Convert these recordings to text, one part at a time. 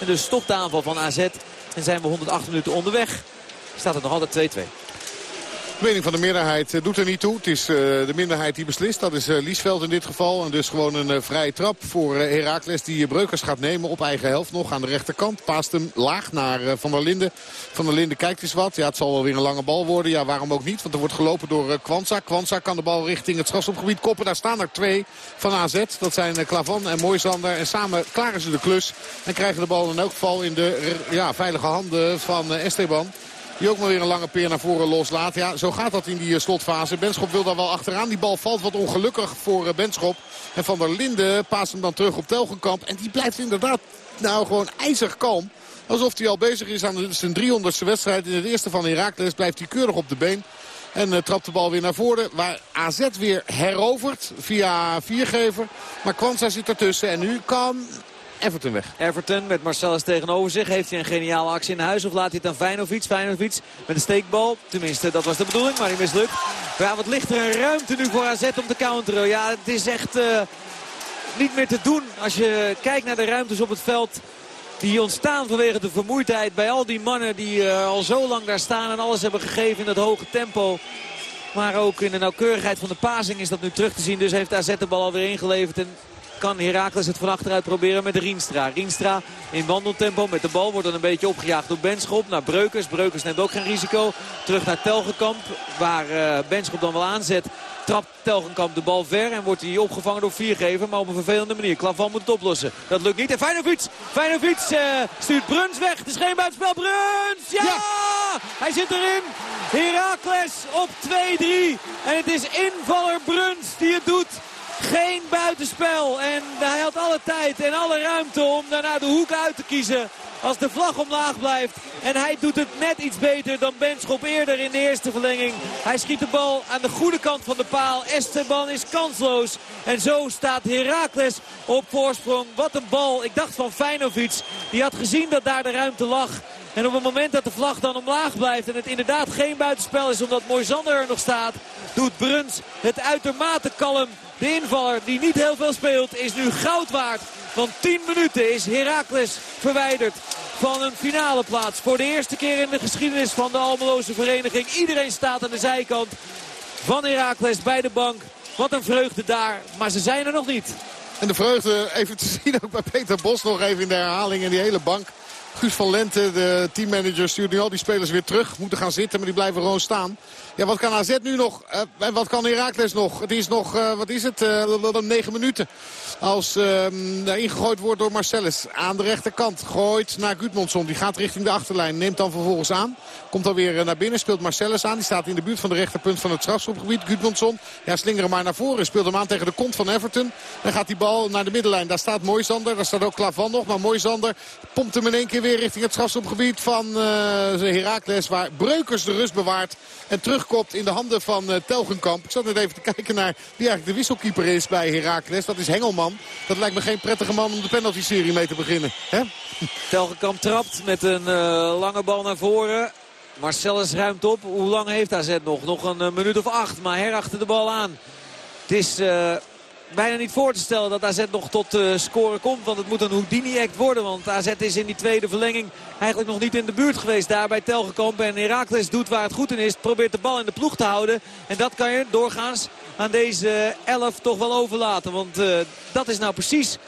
En dus stopt de aanval van AZ. En zijn we 108 minuten onderweg. Staat het nog altijd 2-2. Mening van de meerderheid eh, doet er niet toe. Het is uh, de minderheid die beslist. Dat is uh, Liesveld in dit geval. En dus gewoon een vrije trap voor Herakles die Breukers gaat nemen op eigen helft nog aan de rechterkant. Paast hem laag naar Van der Linden. Van der Linden kijkt eens wat. Ja, het zal wel weer een lange bal worden. Ja, waarom ook niet? Want er wordt gelopen door Kwanza. Kwanza kan de bal richting het strafschopgebied koppen. Daar staan er twee van AZ. Dat zijn Klavan en Moisander. En samen klaren ze de klus. En krijgen de bal in elk geval in de ja, veilige handen van Esteban. Die ook maar weer een lange peer naar voren loslaat. Ja, zo gaat dat in die eh, slotfase. Benschop wil daar wel achteraan. Die bal valt wat ongelukkig voor eh, Benschop. En Van der Linden paast hem dan terug op Telgenkamp. En die blijft inderdaad nou gewoon ijzig kalm. Alsof hij al bezig is aan zijn 300ste wedstrijd. In het eerste van Herakles blijft hij keurig op de been. En uh, trapt de bal weer naar voren. Waar AZ weer herovert via viergever. Maar Kwanza zit ertussen. En nu kan Everton weg. Everton met Marcellus tegenover zich. Heeft hij een geniale actie in huis of laat hij het aan Feyenoord? Feyenoord met een steekbal. Tenminste, dat was de bedoeling, maar die mislukt. Ja, wat ligt er een ruimte nu voor AZ om te counteren. Ja, het is echt uh, niet meer te doen als je kijkt naar de ruimtes op het veld. Die ontstaan vanwege de vermoeidheid bij al die mannen die uh, al zo lang daar staan en alles hebben gegeven in dat hoge tempo. Maar ook in de nauwkeurigheid van de pasing is dat nu terug te zien. Dus heeft AZ de bal alweer ingeleverd. En kan Herakles het van achteruit proberen met Rienstra. Rienstra in wandeltempo met de bal wordt dan een beetje opgejaagd door Benschop naar Breukers. Breukers neemt ook geen risico. Terug naar Telgenkamp waar uh, Benschop dan wel aanzet. Trapt Telgenkamp de bal ver en wordt hij opgevangen door Viergever. Maar op een vervelende manier. Klavan moet het oplossen. Dat lukt niet. En Feyenoord, Feyenoord uh, stuurt Bruns weg. Het is geen buitenspel. Bruns! Ja! ja! Hij zit erin. Herakles op 2-3. En het is invaller Bruns die het doet. Geen buitenspel. En hij had alle tijd en alle ruimte om daarna de hoek uit te kiezen. Als de vlag omlaag blijft. En hij doet het net iets beter dan Benschop eerder in de eerste verlenging. Hij schiet de bal aan de goede kant van de paal. Esteban is kansloos. En zo staat Heracles op voorsprong. Wat een bal. Ik dacht van Feinovic. Die had gezien dat daar de ruimte lag. En op het moment dat de vlag dan omlaag blijft en het inderdaad geen buitenspel is omdat Moisander er nog staat, doet Bruns het uitermate kalm. De invaller die niet heel veel speelt is nu goud waard. Want 10 minuten is Heracles verwijderd van een finale plaats. Voor de eerste keer in de geschiedenis van de Almeloze vereniging. Iedereen staat aan de zijkant van Heracles bij de bank. Wat een vreugde daar, maar ze zijn er nog niet. En de vreugde even te zien ook bij Peter Bos nog even in de herhaling. En die hele bank Guus van Lente, de teammanager, stuurt nu al die spelers weer terug. Moeten gaan zitten, maar die blijven gewoon staan. Ja, wat kan AZ nu nog? Uh, en wat kan Herakles nog? Het is nog, uh, wat is het? Uh, negen minuten. Als ehm, er ingegooid wordt door Marcellus. Aan de rechterkant. Gooit naar Gudmundsson. Die gaat richting de achterlijn. Neemt dan vervolgens aan. Komt dan weer naar binnen. Speelt Marcellus aan. Die staat in de buurt van de rechterpunt van het strafschopgebied. Gudmundsson. Ja, slingeren maar naar voren. Speelt hem aan tegen de kont van Everton. Dan gaat die bal naar de middenlijn. Daar staat Moisander. Daar staat ook Klavan nog. Maar Moisander pompt hem in één keer weer richting het strafschopgebied van uh, Herakles. Waar Breukers de rust bewaart. En terugkomt in de handen van uh, Telgenkamp. Ik zat net even te kijken naar wie eigenlijk de wisselkeeper is bij Herakles. Dat is Hengelman. Dat lijkt me geen prettige man om de penalty-serie mee te beginnen. Hè? Telgenkamp trapt met een uh, lange bal naar voren. Marcellus ruimt op. Hoe lang heeft AZ nog? Nog een minuut of acht. Maar her achter de bal aan. Het is bijna niet voor te stellen dat AZ nog tot scoren komt. Want het moet een Houdini-act worden. Want AZ is in die tweede verlenging eigenlijk nog niet in de buurt geweest. Daar bij Telgekamp. En Herakles doet waar het goed in is. Probeert de bal in de ploeg te houden. En dat kan je doorgaans aan deze elf toch wel overlaten. Want uh, dat is nou precies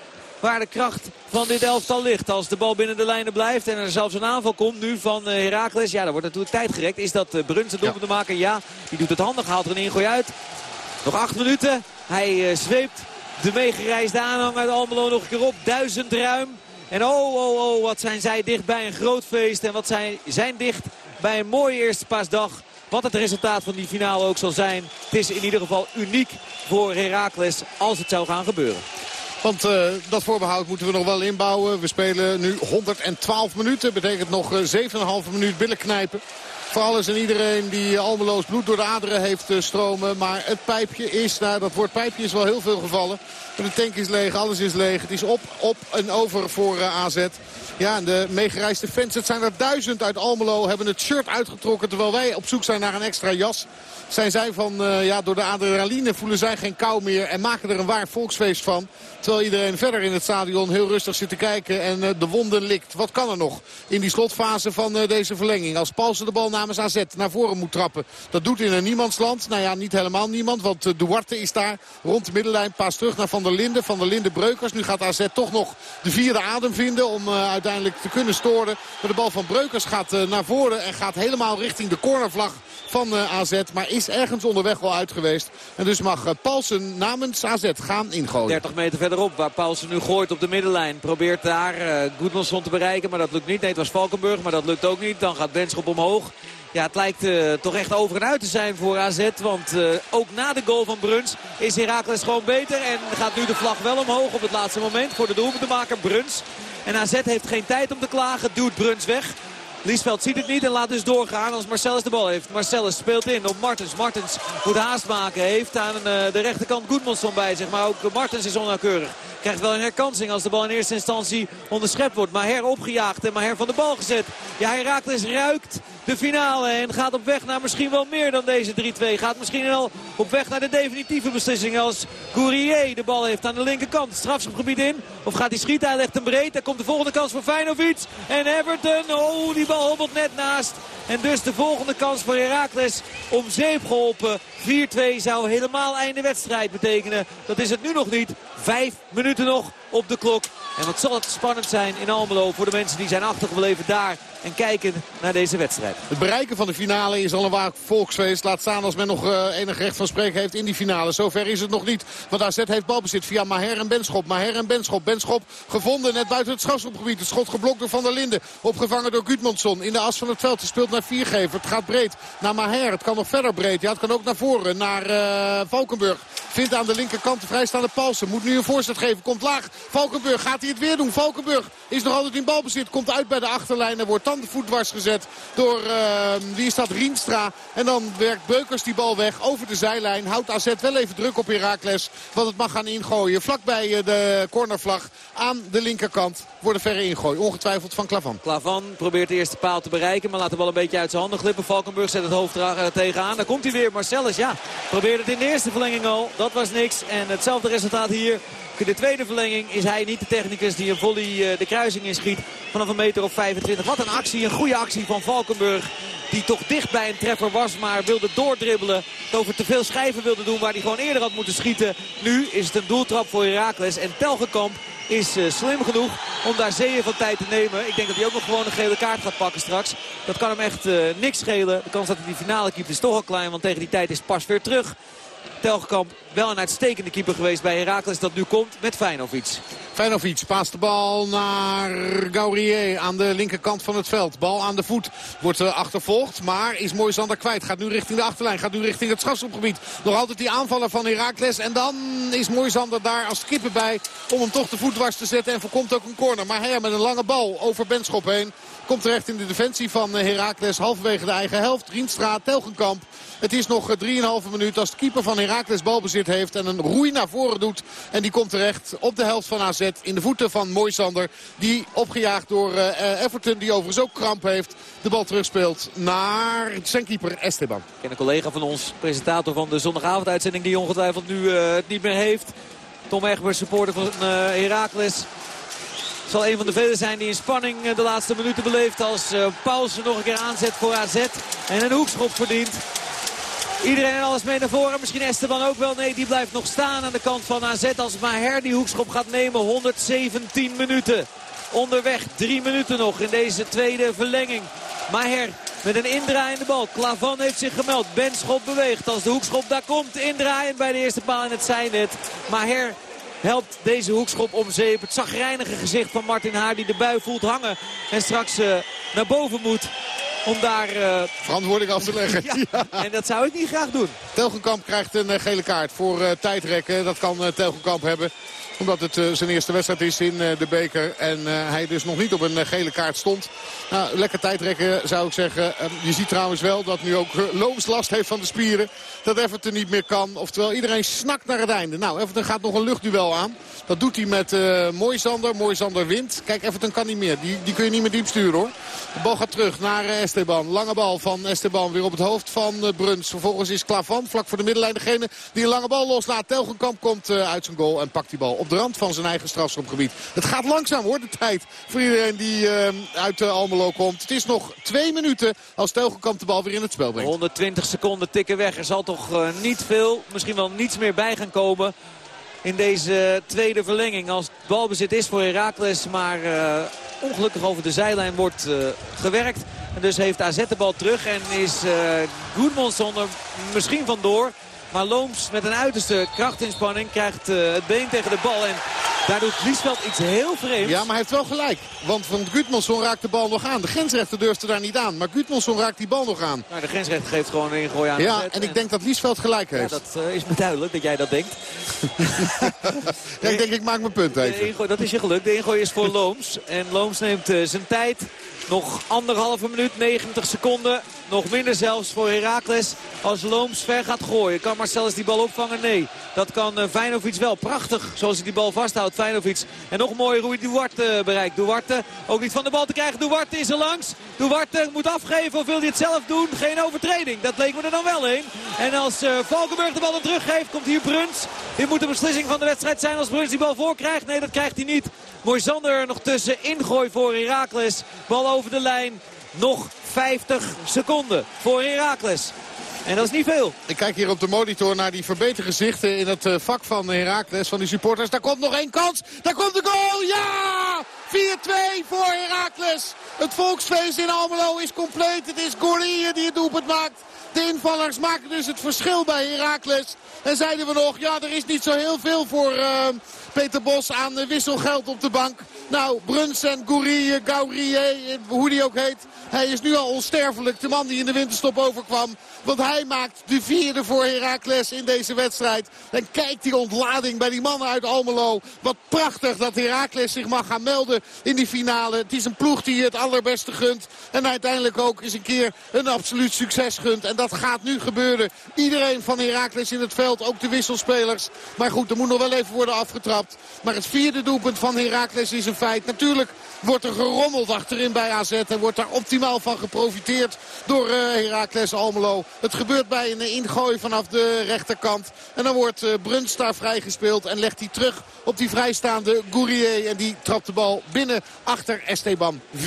waar de kracht van dit elftal ligt. Als de bal binnen de lijnen blijft en er zelfs een aanval komt nu van uh, Herakles. Ja, dan wordt natuurlijk tijd gerekt. Is dat uh, Bruns het doelpunt te maken? Ja, die doet het handig. Haalt er een ingooi uit. Nog acht minuten. Hij zweept de meegereisde aanhang uit Almelo nog een keer op. Duizend ruim. En oh, oh, oh, wat zijn zij dicht bij een groot feest. En wat zij zijn dicht bij een mooie eerste paasdag. Wat het resultaat van die finale ook zal zijn. Het is in ieder geval uniek voor Heracles als het zou gaan gebeuren. Want uh, dat voorbehoud moeten we nog wel inbouwen. We spelen nu 112 minuten. Betekent nog uh, 7,5 minuut billen knijpen. voor alles en iedereen die Almeloos bloed door de aderen heeft stromen. Maar het pijpje is, nou dat woord pijpje is wel heel veel gevallen. De tank is leeg, alles is leeg. Het is op, op en over voor AZ. Ja, en de meegereisde fans, het zijn er duizend uit Almelo, hebben het shirt uitgetrokken. Terwijl wij op zoek zijn naar een extra jas. Zijn zij van, uh, ja, door de adrenaline voelen zij geen kou meer. En maken er een waar volksfeest van. Terwijl iedereen verder in het stadion heel rustig zit te kijken en uh, de wonden likt. Wat kan er nog in die slotfase van uh, deze verlenging? Als Paulsen de bal namens AZ naar voren moet trappen. Dat doet in een niemandsland. Nou ja, niet helemaal niemand. Want Duarte is daar rond de middenlijn. Paas terug naar Van der Linden. Van der Linden Breukers. Nu gaat AZ toch nog de vierde adem vinden om uiteindelijk te kunnen storen. Maar de bal van Breukers gaat naar voren en gaat helemaal richting de cornervlag van AZ. Maar is ergens onderweg wel uit geweest. En dus mag Paulsen namens AZ gaan ingooien. 30 meter verderop waar Paulsen nu gooit op de middenlijn. Probeert daar uh, te bereiken, maar dat lukt niet. Nee, het was Valkenburg, maar dat lukt ook niet. Dan gaat Benschop omhoog. Ja, het lijkt toch echt over en uit te zijn voor AZ. Want ook na de goal van Bruns is Herakles gewoon beter. En gaat nu de vlag wel omhoog op het laatste moment voor de doelpuntenmaker Bruns. En AZ heeft geen tijd om te klagen. Duwt Bruns weg. Liesveld ziet het niet en laat dus doorgaan als Marcellus de bal heeft. Marcellus speelt in op Martens. Martens moet haast maken. Heeft aan uh, de rechterkant Goedmanson bij zich. Maar ook Martens is onnauwkeurig. Krijgt wel een herkansing als de bal in eerste instantie onderschept wordt. Maar her opgejaagd en maar her van de bal gezet. Ja, Herakles ruikt de finale en gaat op weg naar misschien wel meer dan deze 3-2. Gaat misschien wel op weg naar de definitieve beslissing als Courier de bal heeft aan de linkerkant. Strafschopgebied in. Of gaat hij schieten? Hij legt hem breed. Daar komt de volgende kans voor Feyenoord. En Everton. Oh, die bal hobbelt net naast. En dus de volgende kans voor Herakles om zeep geholpen. 4-2 zou helemaal einde wedstrijd betekenen. Dat is het nu nog niet. Vijf minuten nog op de klok. En wat zal het spannend zijn in Almelo voor de mensen die zijn achtergebleven daar en kijken naar deze wedstrijd. Het bereiken van de finale is al een waar volksfeest. Laat staan als men nog uh, enig recht van spreken heeft in die finale. Zover is het nog niet. Want AZ heeft balbezit via Maher en Benschop. Maher en Benschop. Benschop gevonden net buiten het strafschopgebied. Het schot geblokt door Van der Linden. Opgevangen door Gudmundsson in de as van het veld. Hij speelt naar Viergever. Het gaat breed naar Maher. Het kan nog verder breed. Ja, het kan ook naar voren. Naar uh, Valkenburg. Vindt aan de linkerkant de vrijstaande Palsen. Moet nu een voorzet geven. Komt laag. Valkenburg gaat hij het weer doen. Valkenburg is nog altijd in balbezit. Komt uit bij de achterlijn. En wordt dan de voet dwars gezet door, uh, wie is dat, Rienstra. En dan werkt Beukers die bal weg over de zijlijn. Houdt AZ wel even druk op Herakles. Want het mag gaan ingooien. Vlakbij uh, de cornervlag aan de linkerkant wordt verre ingooi. Ongetwijfeld van Klavan. Klavan probeert de eerste paal te bereiken. Maar laat de bal een beetje uit zijn handen glippen. Valkenburg zet het hoofd er, tegenaan. Dan komt hij weer. Marcellus, ja, probeert het in de eerste verlenging al. Dat was niks. En hetzelfde resultaat hier. In de tweede verlenging is hij niet de technicus die een volley de kruising inschiet vanaf een meter of 25. Wat een actie, een goede actie van Valkenburg. Die toch dicht bij een treffer was, maar wilde doordribbelen. Het over te veel schijven wilde doen waar hij gewoon eerder had moeten schieten. Nu is het een doeltrap voor Herakles. En Telgekamp is uh, slim genoeg om daar zeeën van tijd te nemen. Ik denk dat hij ook nog gewoon een gele kaart gaat pakken straks. Dat kan hem echt uh, niks schelen. De kans dat hij die finale keept is toch al klein, want tegen die tijd is pas weer terug. Telgekamp wel een uitstekende keeper geweest bij Herakles dat nu komt met Feyenoord. Feyenoord paast de bal naar Gaurier aan de linkerkant van het veld. Bal aan de voet wordt uh, achtervolgd, maar is mooi Zander kwijt. Gaat nu richting de achterlijn, gaat nu richting het strafschopgebied. Nog altijd die aanvaller van Herakles. En dan is mooi Zander daar als kippen bij om hem toch de voet dwars te zetten. En voorkomt ook een corner. Maar hij met een lange bal over Benschop heen. Komt terecht in de defensie van Herakles. Halverwege de eigen helft. Rienstra, Telgenkamp. Het is nog 3,5 minuut als de keeper van Herakles balbezit heeft. En een roei naar voren doet. En die komt terecht op de helft van AZ. In de voeten van Moisander. Die opgejaagd door uh, Everton. Die overigens ook kramp heeft. De bal terugspeelt naar zijn keeper Esteban. Ken een collega van ons. Presentator van de zondagavonduitzending. Die ongetwijfeld nu uh, het niet meer heeft. Tom Egbers, supporter van Herakles zal een van de velen zijn die in spanning de laatste minuten beleeft. Als uh, Paulsen nog een keer aanzet voor AZ. En een hoekschop verdient. Iedereen en alles mee naar voren. Misschien Esteban ook wel. Nee, die blijft nog staan aan de kant van AZ. Als Maher die hoekschop gaat nemen. 117 minuten. Onderweg. Drie minuten nog in deze tweede verlenging. Maher met een indraaiende bal. Klavan heeft zich gemeld. Benschop beweegt. Als de hoekschop daar komt. Indraaien bij de eerste paal in het zijnet. Maher helpt deze hoekschop om zeep. Het zagrijnige gezicht van Martin Haar die de bui voelt hangen. En straks uh, naar boven moet om daar... Uh... Verantwoording af te leggen. ja, En dat zou ik niet graag doen. Telgenkamp krijgt een gele kaart voor tijdrekken. Dat kan Telgenkamp hebben omdat het zijn eerste wedstrijd is in de beker. En hij dus nog niet op een gele kaart stond. Nou, lekker tijdrekken zou ik zeggen. Ehm, je ziet trouwens wel dat nu ook Looms last heeft van de spieren. Dat Everton niet meer kan. Oftewel iedereen snakt naar het einde. Nou, Everton gaat nog een luchtduel aan. Dat doet hij met uh, Moisander. Moisander wint. Kijk, Everton kan niet meer. Die, die kun je niet meer diep sturen hoor. De bal gaat terug naar eh, Esteban. Lange bal van Esteban weer op het hoofd van uh, Bruns. Vervolgens is Klavan vlak voor de middenlijn degene die een lange bal loslaat. Telgenkamp komt uit zijn goal en pakt die bal op de rand van zijn eigen strafschopgebied. Het gaat langzaam hoor, de tijd voor iedereen die uit Almelo komt. Het is nog twee minuten als Telgenkamp de bal weer in het spel brengt. 120 seconden tikken weg. Er zal toch niet veel, misschien wel niets meer bij gaan komen in deze tweede verlenging. Als het balbezit is voor Heracles, maar ongelukkig over de zijlijn wordt gewerkt. En dus heeft AZ de bal terug en is uh, Goedmonson er misschien vandoor. Maar Looms met een uiterste krachtinspanning krijgt het been tegen de bal. En daar doet Liesveld iets heel vreemds. Ja, maar hij heeft wel gelijk. Want van Gudmundsson raakt de bal nog aan. De grensrechter durfde daar niet aan. Maar Gudmundsson raakt die bal nog aan. Nou, de grensrechter geeft gewoon een ingooi aan. Ja, en ik denk dat Liesveld gelijk heeft. Ja, dat uh, is me duidelijk dat jij dat denkt. ja, ik denk ik maak mijn punt even. dat is je geluk. De ingooi is voor Looms. En Looms neemt uh, zijn tijd. Nog anderhalve minuut, 90 seconden. Nog minder zelfs voor Heracles. Als Looms ver gaat gooien. Kan Marcellus die bal opvangen? Nee. Dat kan uh, wel. Prachtig zoals hij die bal vasthoudt. Feyenoord. En nog een mooie Rui Duarte bereikt. Duarte ook niet van de bal te krijgen. Duarte is er langs. Duarte moet afgeven of wil hij het zelf doen? Geen overtreding. Dat leek me er dan wel een. En als uh, Valkenburg de bal dan teruggeeft, komt hier Bruns. Dit moet de beslissing van de wedstrijd zijn als Bruns die bal voorkrijgt. Nee, dat krijgt hij niet. Mooi Zander nog tussen ingooi voor Heracles. Bal over de lijn. Nog 50 seconden voor Heracles. En dat is niet veel. Ik kijk hier op de monitor naar die verbeterde gezichten in het eh, vak van Heracles, van die supporters. Daar komt nog één kans. Daar komt de goal. Ja! 4-2 voor Heracles. Het volksfeest in Almelo is compleet. Het is Gourlier die het doelpunt maakt. De invallers maken dus het verschil bij Heracles. En zeiden we nog, ja, er is niet zo heel veel voor uh, Peter Bos aan wisselgeld op de bank. Nou, Bruns en Gourie, Gaurie, hoe die ook heet. Hij is nu al onsterfelijk, de man die in de winterstop overkwam. Want hij maakt de vierde voor Heracles in deze wedstrijd. En kijk die ontlading bij die mannen uit Almelo. Wat prachtig dat Heracles zich mag gaan melden in die finale. Het is een ploeg die het allerbeste gunt. En uiteindelijk ook eens een keer een absoluut succes gunt. En gaat nu gebeuren. Iedereen van Heracles in het veld, ook de wisselspelers. Maar goed, er moet nog wel even worden afgetrapt. Maar het vierde doelpunt van Heracles is een feit. Natuurlijk wordt er gerommeld achterin bij AZ. En wordt daar optimaal van geprofiteerd door Heracles Almelo. Het gebeurt bij een ingooi vanaf de rechterkant. En dan wordt uh, Bruns daar vrijgespeeld. En legt hij terug op die vrijstaande Gourier. En die trapt de bal binnen achter Esteban. 4-2.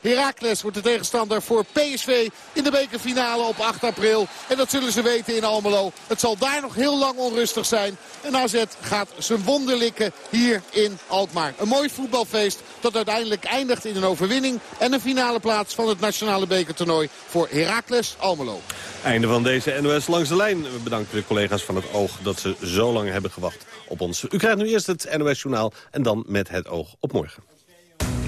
Heracles wordt de tegenstander voor PSV in de bekerfinale op 8 april. En dat zullen ze weten in Almelo. Het zal daar nog heel lang onrustig zijn. En AZ gaat zijn wonden likken hier in Alkmaar. Een mooi voetbalfeest dat uiteindelijk eindigt in een overwinning. En een finale plaats van het nationale bekertoernooi voor Heracles Almelo. Einde van deze NOS Langs de Lijn. We bedanken de collega's van het Oog dat ze zo lang hebben gewacht op ons. U krijgt nu eerst het NOS Journaal en dan met het oog op morgen.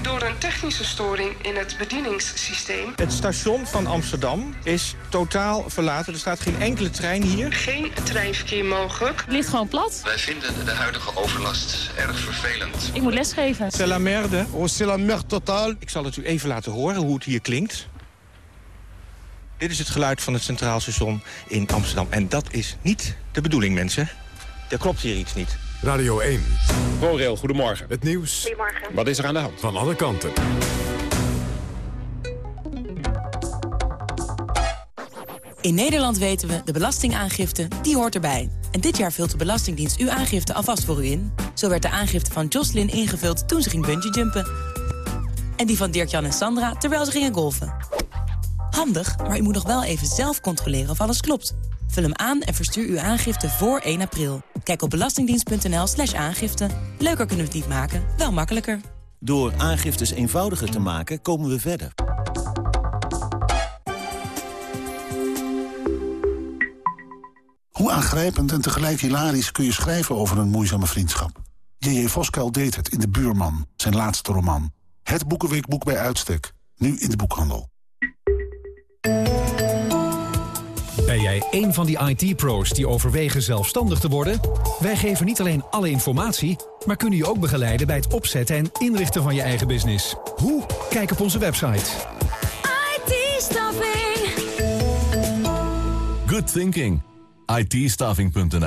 Door een technische storing in het bedieningssysteem... Het station van Amsterdam is totaal verlaten. Er staat geen enkele trein hier. Geen treinverkeer mogelijk. Het ligt gewoon plat. Wij vinden de huidige overlast erg vervelend. Ik moet lesgeven. C'est la merde. Oh, c'est la merde totaal. Ik zal het u even laten horen hoe het hier klinkt. Dit is het geluid van het Centraal Station in Amsterdam. En dat is niet de bedoeling, mensen. Er klopt hier iets niet. Radio 1. ProRail, goedemorgen. Het nieuws. Goedemorgen. Wat is er aan de hand? Van alle kanten. In Nederland weten we, de belastingaangifte, die hoort erbij. En dit jaar vult de Belastingdienst uw aangifte alvast voor u in. Zo werd de aangifte van Jocelyn ingevuld toen ze ging bungeejumpen. En die van Dirk-Jan en Sandra terwijl ze gingen golfen. Handig, maar u moet nog wel even zelf controleren of alles klopt. Vul hem aan en verstuur uw aangifte voor 1 april. Kijk op belastingdienst.nl slash aangifte. Leuker kunnen we het niet maken, wel makkelijker. Door aangiftes eenvoudiger te maken, komen we verder. Hoe aangrijpend en tegelijk hilarisch kun je schrijven over een moeizame vriendschap? J.J. Voskuil deed het in De Buurman, zijn laatste roman. Het boekenweekboek bij uitstek, nu in de boekhandel. Ben jij een van die IT-pro's die overwegen zelfstandig te worden? Wij geven niet alleen alle informatie, maar kunnen je ook begeleiden bij het opzetten en inrichten van je eigen business. Hoe? Kijk op onze website. IT-staffing. Good thinking. it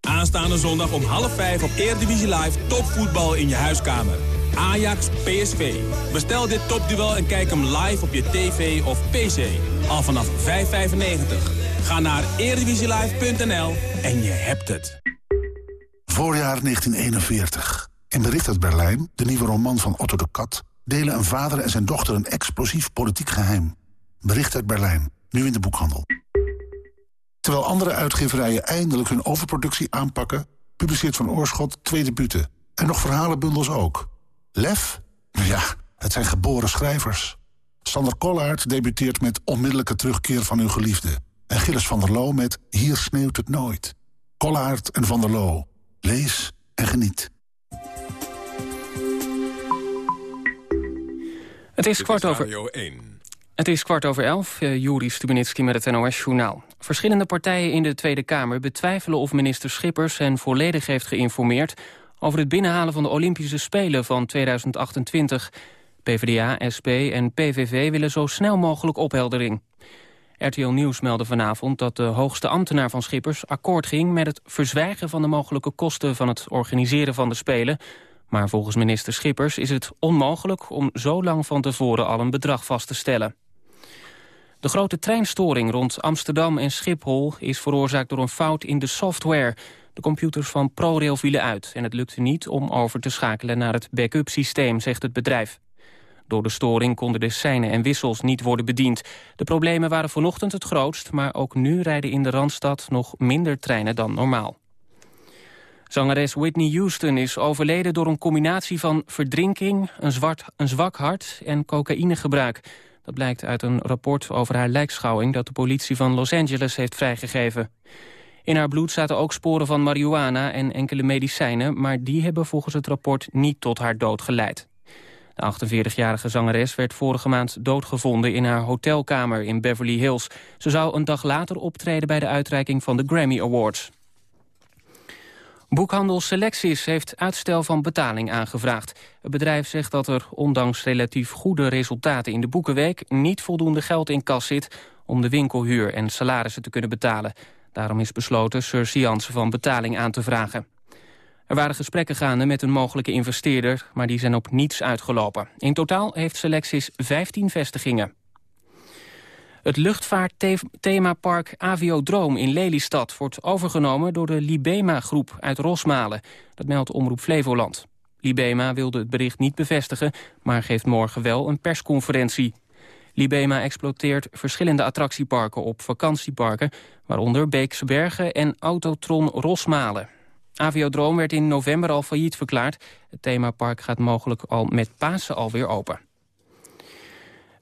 Aanstaande zondag om half vijf op Eredivisie Live topvoetbal in je huiskamer. Ajax PSV. Bestel dit topduel en kijk hem live op je tv of pc. Al vanaf 5,95. Ga naar eredivisielive.nl en je hebt het. Voorjaar 1941. In Bericht uit Berlijn, de nieuwe roman van Otto de Kat... delen een vader en zijn dochter een explosief politiek geheim. Bericht uit Berlijn, nu in de boekhandel. Terwijl andere uitgeverijen eindelijk hun overproductie aanpakken... publiceert Van Oorschot twee debuten. En nog verhalenbundels ook. Lef? Ja, het zijn geboren schrijvers. Sander Kollaert debuteert met Onmiddellijke terugkeer van uw geliefde. En Gilles van der Loo met Hier sneeuwt het nooit. Kollaert en van der Loo. Lees en geniet. Het is kwart over... Het is kwart over elf. Uh, Juri Stubenitski met het NOS-journaal. Verschillende partijen in de Tweede Kamer betwijfelen of minister Schippers hen volledig heeft geïnformeerd over het binnenhalen van de Olympische Spelen van 2028. PvdA, SP en PVV willen zo snel mogelijk opheldering. RTL Nieuws meldde vanavond dat de hoogste ambtenaar van Schippers akkoord ging met het verzwijgen van de mogelijke kosten van het organiseren van de Spelen. Maar volgens minister Schippers is het onmogelijk om zo lang van tevoren al een bedrag vast te stellen. De grote treinstoring rond Amsterdam en Schiphol is veroorzaakt door een fout in de software. De computers van ProRail vielen uit en het lukte niet om over te schakelen naar het backup systeem, zegt het bedrijf. Door de storing konden de seinen en wissels niet worden bediend. De problemen waren vanochtend het grootst, maar ook nu rijden in de Randstad nog minder treinen dan normaal. Zangeres Whitney Houston is overleden door een combinatie van verdrinking, een, zwart, een zwak hart en cocaïnegebruik. Dat blijkt uit een rapport over haar lijkschouwing dat de politie van Los Angeles heeft vrijgegeven. In haar bloed zaten ook sporen van marihuana en enkele medicijnen... maar die hebben volgens het rapport niet tot haar dood geleid. De 48-jarige zangeres werd vorige maand doodgevonden in haar hotelkamer in Beverly Hills. Ze zou een dag later optreden bij de uitreiking van de Grammy Awards. Boekhandel Selectis heeft uitstel van betaling aangevraagd. Het bedrijf zegt dat er, ondanks relatief goede resultaten in de boekenweek... niet voldoende geld in kas zit om de winkelhuur en salarissen te kunnen betalen. Daarom is besloten surseance van betaling aan te vragen. Er waren gesprekken gaande met een mogelijke investeerder... maar die zijn op niets uitgelopen. In totaal heeft Selectis 15 vestigingen. Het luchtvaartthemapark Aviodroom in Lelystad wordt overgenomen door de Libema-groep uit Rosmalen. Dat meldt Omroep Flevoland. Libema wilde het bericht niet bevestigen, maar geeft morgen wel een persconferentie. Libema exploiteert verschillende attractieparken op vakantieparken... waaronder Beekse Bergen en Autotron Rosmalen. Aviodroom werd in november al failliet verklaard. Het themapark gaat mogelijk al met Pasen alweer open.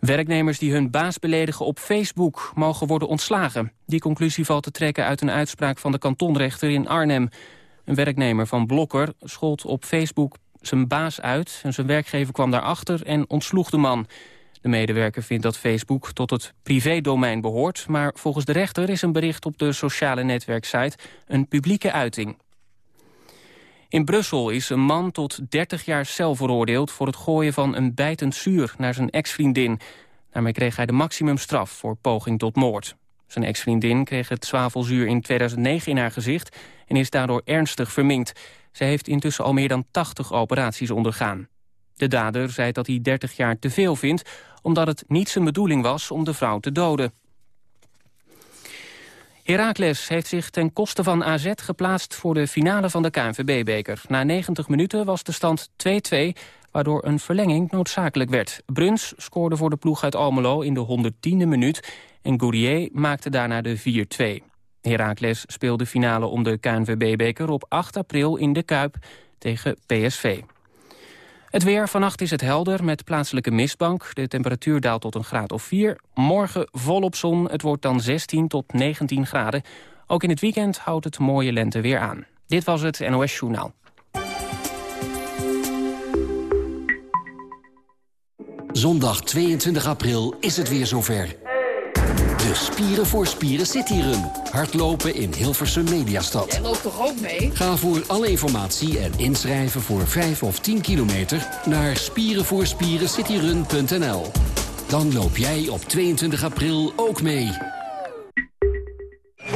Werknemers die hun baas beledigen op Facebook mogen worden ontslagen. Die conclusie valt te trekken uit een uitspraak van de kantonrechter in Arnhem. Een werknemer van Blokker schold op Facebook zijn baas uit... en zijn werkgever kwam daarachter en ontsloeg de man. De medewerker vindt dat Facebook tot het privédomein behoort... maar volgens de rechter is een bericht op de sociale netwerksite een publieke uiting. In Brussel is een man tot 30 jaar cel veroordeeld... voor het gooien van een bijtend zuur naar zijn ex-vriendin. Daarmee kreeg hij de maximumstraf voor poging tot moord. Zijn ex-vriendin kreeg het zwavelzuur in 2009 in haar gezicht... en is daardoor ernstig verminkt. Zij heeft intussen al meer dan 80 operaties ondergaan. De dader zei dat hij 30 jaar te veel vindt... omdat het niet zijn bedoeling was om de vrouw te doden. Heracles heeft zich ten koste van AZ geplaatst voor de finale van de KNVB-beker. Na 90 minuten was de stand 2-2, waardoor een verlenging noodzakelijk werd. Bruns scoorde voor de ploeg uit Almelo in de 110e minuut... en Gourier maakte daarna de 4-2. Heracles speelde finale om de KNVB-beker op 8 april in de Kuip tegen PSV. Het weer, vannacht is het helder met plaatselijke mistbank. De temperatuur daalt tot een graad of 4. Morgen volop zon, het wordt dan 16 tot 19 graden. Ook in het weekend houdt het mooie lente weer aan. Dit was het NOS Journaal. Zondag 22 april is het weer zover. Spieren voor Spieren Cityrun. Hardlopen in Hilversum Mediastad. Jij loopt toch ook mee? Ga voor alle informatie en inschrijven voor 5 of 10 kilometer... naar spierenvoorspierencityrun.nl. Dan loop jij op 22 april ook mee.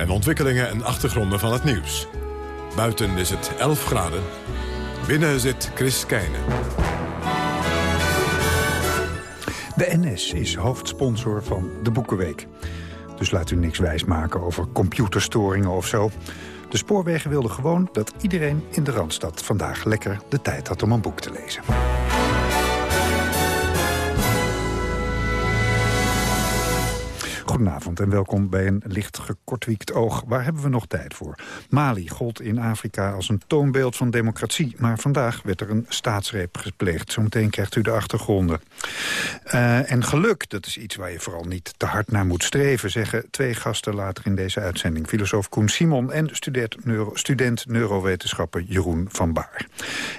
en ontwikkelingen en achtergronden van het nieuws. Buiten is het 11 graden, binnen zit Chris Keijnen. De NS is hoofdsponsor van de Boekenweek. Dus laat u niks wijsmaken over computerstoringen of zo. De spoorwegen wilden gewoon dat iedereen in de Randstad vandaag lekker de tijd had om een boek te lezen. Goedenavond en welkom bij een licht gekortwiekt oog. Waar hebben we nog tijd voor? Mali gold in Afrika als een toonbeeld van democratie. Maar vandaag werd er een staatsreep gepleegd. Zometeen krijgt u de achtergronden. Uh, en geluk, dat is iets waar je vooral niet te hard naar moet streven... zeggen twee gasten later in deze uitzending. Filosoof Koen Simon en student, neuro, student neurowetenschapper Jeroen van Baar.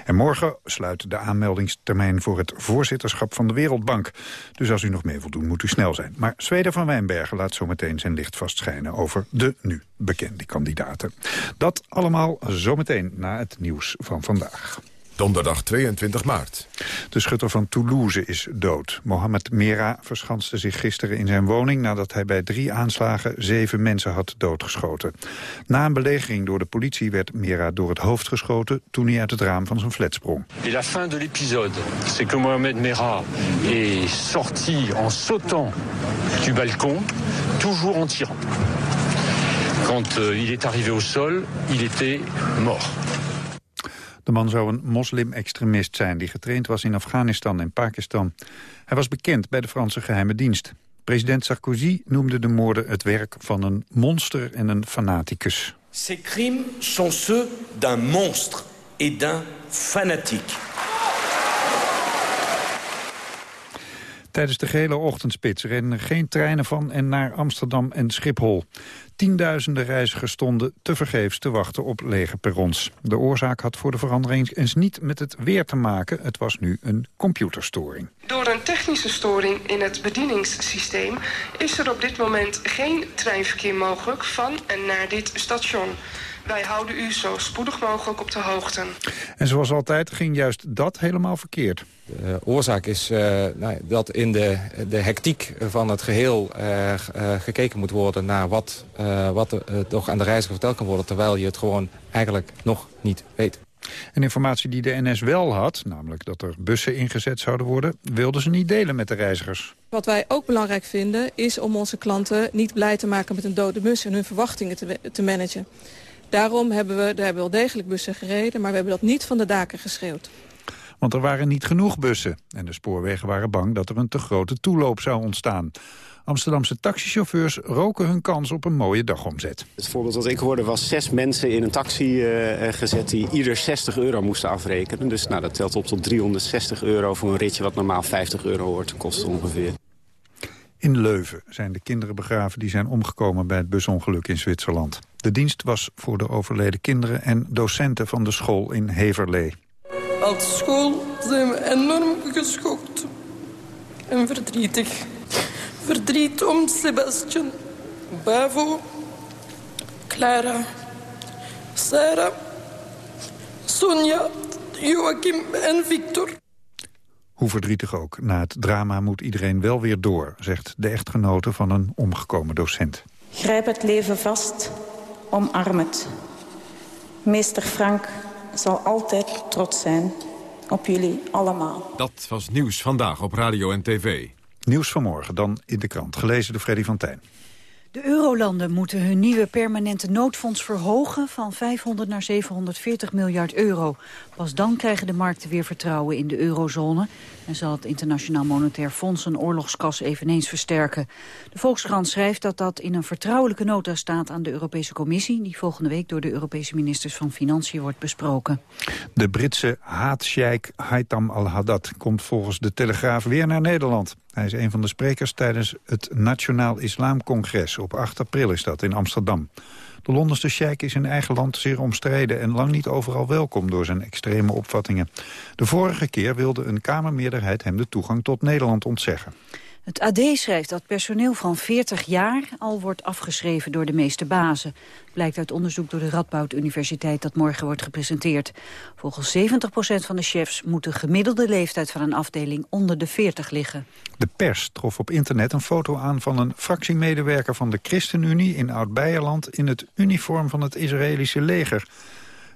En morgen sluit de aanmeldingstermijn voor het voorzitterschap van de Wereldbank. Dus als u nog mee wilt doen, moet u snel zijn. Maar Zweden van Wijnberg laat zometeen zijn licht vastschijnen over de nu bekende kandidaten. Dat allemaal zometeen na het nieuws van vandaag. Donderdag 22 maart. De schutter van Toulouse is dood. Mohamed Mera verschanste zich gisteren in zijn woning... nadat hij bij drie aanslagen zeven mensen had doodgeschoten. Na een belegering door de politie werd Mera door het hoofd geschoten... toen hij uit het raam van zijn flat sprong. Et la fin de l'épisode, c'est que Mohamed Mera est sorti en sautant du balcon, toujours en tirant. Quand euh, il est arrivé au sol, il était mort. De man zou een moslim-extremist zijn die getraind was in Afghanistan en Pakistan. Hij was bekend bij de Franse geheime dienst. President Sarkozy noemde de moorden het werk van een monster en een fanaticus. Ces crimes sont ceux d'un monstre et d'un fanatique. Tijdens de gele ochtendspits rennen geen treinen van en naar Amsterdam en Schiphol. Tienduizenden reizigers stonden tevergeefs te wachten op lege perrons. De oorzaak had voor de verandering eens niet met het weer te maken. Het was nu een computerstoring. Door een technische storing in het bedieningssysteem... is er op dit moment geen treinverkeer mogelijk van en naar dit station. Wij houden u zo spoedig mogelijk op de hoogte. En zoals altijd ging juist dat helemaal verkeerd. De oorzaak is uh, nou, dat in de, de hectiek van het geheel uh, uh, gekeken moet worden... naar wat, wat er toch aan de reiziger verteld kan worden... terwijl je het gewoon eigenlijk nog niet weet. Een informatie die de NS wel had, namelijk dat er bussen ingezet zouden worden... wilden ze niet delen met de reizigers. Wat wij ook belangrijk vinden is om onze klanten niet blij te maken met een dode bus... en hun verwachtingen te, te managen. Daarom hebben we, daar hebben we wel degelijk bussen gereden... maar we hebben dat niet van de daken geschreeuwd. Want er waren niet genoeg bussen. En de spoorwegen waren bang dat er een te grote toeloop zou ontstaan. Amsterdamse taxichauffeurs roken hun kans op een mooie dagomzet. Het voorbeeld dat ik hoorde was zes mensen in een taxi uh, gezet... die ieder 60 euro moesten afrekenen. Dus nou, dat telt op tot 360 euro voor een ritje... wat normaal 50 euro hoort te kosten ongeveer. In Leuven zijn de kinderen begraven die zijn omgekomen bij het busongeluk in Zwitserland. De dienst was voor de overleden kinderen en docenten van de school in Heverlee. Als school zijn we enorm geschokt en verdrietig. Verdriet om Sebastian, Bavo, Clara, Sarah, Sonja, Joachim en Victor. Hoe verdrietig ook, na het drama moet iedereen wel weer door... zegt de echtgenote van een omgekomen docent. Grijp het leven vast, omarm het. Meester Frank zal altijd trots zijn op jullie allemaal. Dat was Nieuws Vandaag op Radio en TV. Nieuws vanmorgen, dan in de krant. Gelezen door Freddy van Tijn. De eurolanden moeten hun nieuwe permanente noodfonds verhogen van 500 naar 740 miljard euro. Pas dan krijgen de markten weer vertrouwen in de eurozone en zal het Internationaal Monetair Fonds een oorlogskas eveneens versterken. De Volkskrant schrijft dat dat in een vertrouwelijke nota staat aan de Europese Commissie, die volgende week door de Europese ministers van Financiën wordt besproken. De Britse haatsjeik Haitham al-Haddad komt volgens de Telegraaf weer naar Nederland. Hij is een van de sprekers tijdens het Nationaal Islamcongres. Op 8 april is dat in Amsterdam. De Londense sheik is in eigen land zeer omstreden... en lang niet overal welkom door zijn extreme opvattingen. De vorige keer wilde een Kamermeerderheid hem de toegang tot Nederland ontzeggen. Het AD schrijft dat personeel van 40 jaar al wordt afgeschreven door de meeste bazen. Blijkt uit onderzoek door de Radboud Universiteit dat morgen wordt gepresenteerd. Volgens 70% van de chefs moet de gemiddelde leeftijd van een afdeling onder de 40 liggen. De pers trof op internet een foto aan van een fractiemedewerker van de ChristenUnie in Oud-Beijerland in het uniform van het Israëlische leger.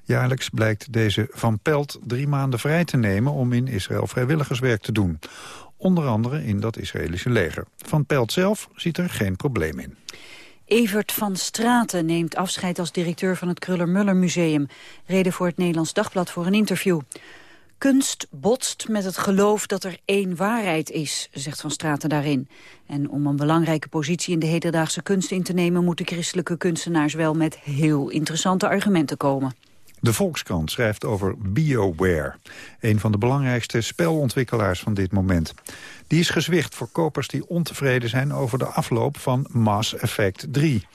Jaarlijks blijkt deze Van Pelt drie maanden vrij te nemen om in Israël vrijwilligerswerk te doen. Onder andere in dat Israëlische leger. Van Pelt zelf ziet er geen probleem in. Evert van Straten neemt afscheid als directeur van het Kruller-Muller Museum. Reden voor het Nederlands Dagblad voor een interview. Kunst botst met het geloof dat er één waarheid is, zegt Van Straten daarin. En om een belangrijke positie in de hedendaagse kunst in te nemen... moeten christelijke kunstenaars wel met heel interessante argumenten komen. De Volkskrant schrijft over BioWare, een van de belangrijkste spelontwikkelaars van dit moment. Die is gezwicht voor kopers die ontevreden zijn over de afloop van Mass Effect 3.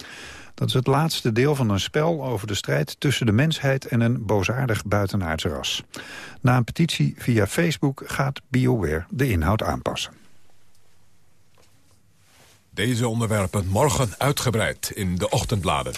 Dat is het laatste deel van een spel over de strijd tussen de mensheid en een boosaardig buitenaards ras. Na een petitie via Facebook gaat BioWare de inhoud aanpassen. Deze onderwerpen morgen uitgebreid in de ochtendbladen.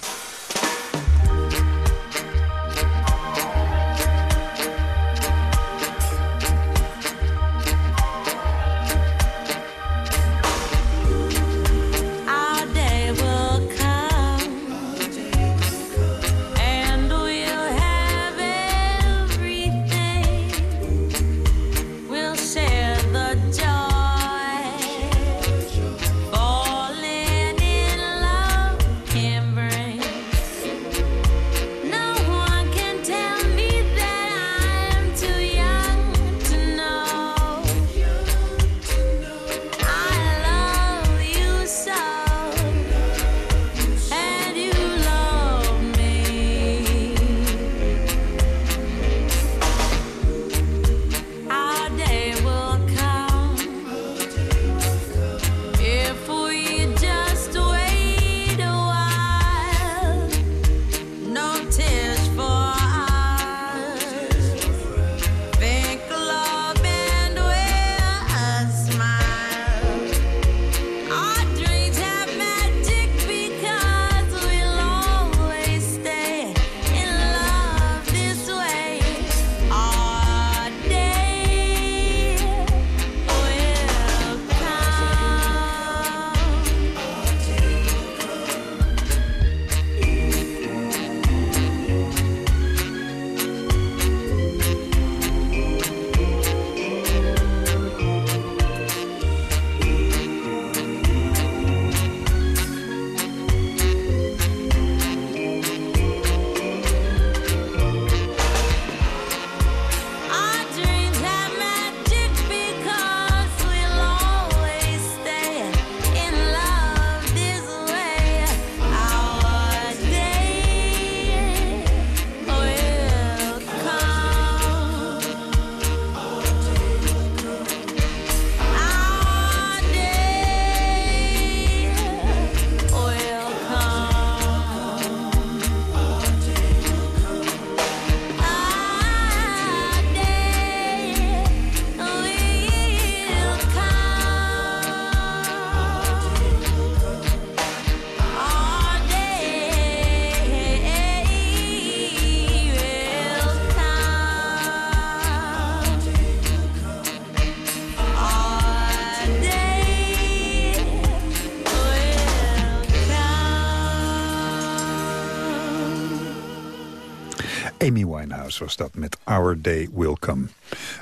Was dat met Our Day Will Come.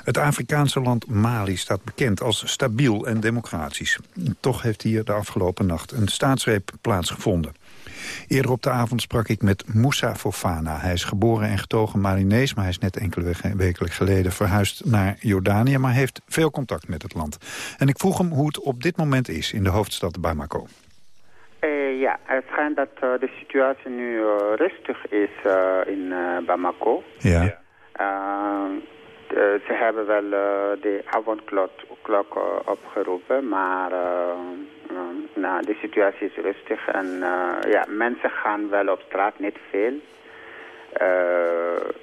Het Afrikaanse land Mali staat bekend als stabiel en democratisch. Toch heeft hier de afgelopen nacht een staatsgreep plaatsgevonden. Eerder op de avond sprak ik met Moussa Fofana. Hij is geboren en getogen Marinees, maar hij is net enkele weken geleden verhuisd naar Jordanië, maar heeft veel contact met het land. En ik vroeg hem hoe het op dit moment is in de hoofdstad Bamako. Uh, ja, het schijnt dat uh, de situatie nu uh, rustig is in Bamako. Ja. ze hebben wel de avondklok opgeroepen, maar nou, de situatie is rustig. En ja, mensen gaan wel op straat, niet veel.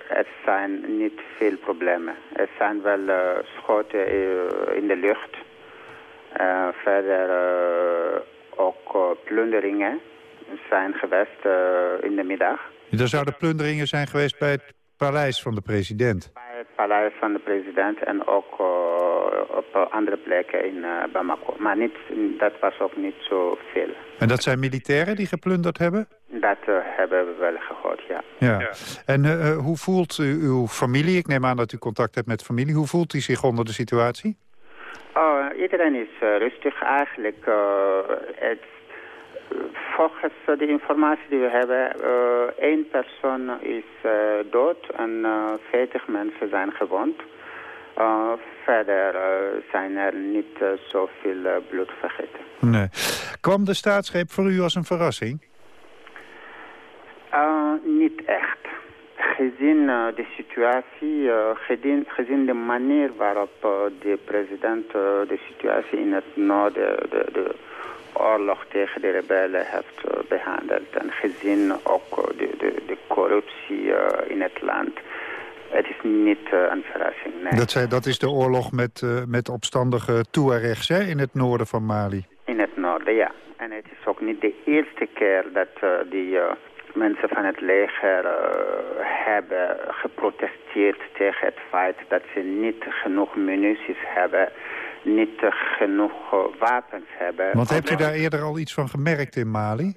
er zijn niet veel problemen. Er zijn wel schoten in de lucht. verder ook uh, plunderingen zijn geweest uh, in de middag. Er zouden plunderingen zijn geweest bij het paleis van de president? Bij het paleis van de president en ook uh, op andere plekken in Bamako. Maar niet, dat was ook niet zoveel. En dat zijn militairen die geplunderd hebben? Dat hebben we wel gehoord, ja. ja. ja. En hoe voelt u, uw familie, ik neem aan dat u contact hebt met familie... hoe voelt u zich onder de situatie? Oh, iedereen is uh, rustig eigenlijk. Uh, het, volgens de informatie die we hebben, uh, één persoon is dood en 40 mensen zijn gewond. verder zijn er niet zoveel bloed vergeten. Nee. Kwam de staatsgreep voor u als een verrassing? niet echt gezien uh, de situatie, uh, gezien, gezien, de manier waarop uh, de president de situatie in het noorden, de, de, oorlog tegen de rebellen heeft behandeld. En gezien ook de, de, de corruptie in het land. Het is niet een verrassing, nee. Dat, zei, dat is de oorlog met, met opstandige Tuaregs hè, in het noorden van Mali? In het noorden, ja. En het is ook niet de eerste keer dat die mensen van het leger uh, hebben geprotesteerd tegen het feit dat ze niet genoeg munities hebben, niet genoeg wapens hebben. Want hebt u daar eerder al iets van gemerkt in Mali?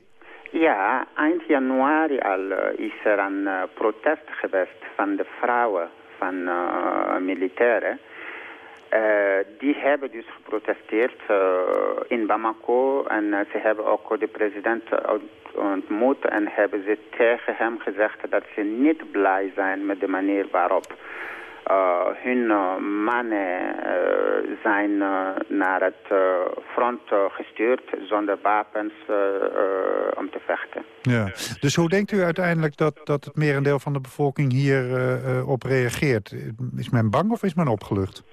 Ja, eind januari al uh, is er een protest geweest van de vrouwen van militairen. die hebben dus geprotesteerd in Bamako en ze hebben ook de president ontmoet en hebben ze tegen hem gezegd dat ze niet blij zijn met de manier waarop hun uh, mannen uh, zijn naar het front gestuurd zonder wapens om te vechten. Ja. Dus hoe denkt u uiteindelijk dat, dat het merendeel van de bevolking hier op reageert? Is men bang of is men opgelucht?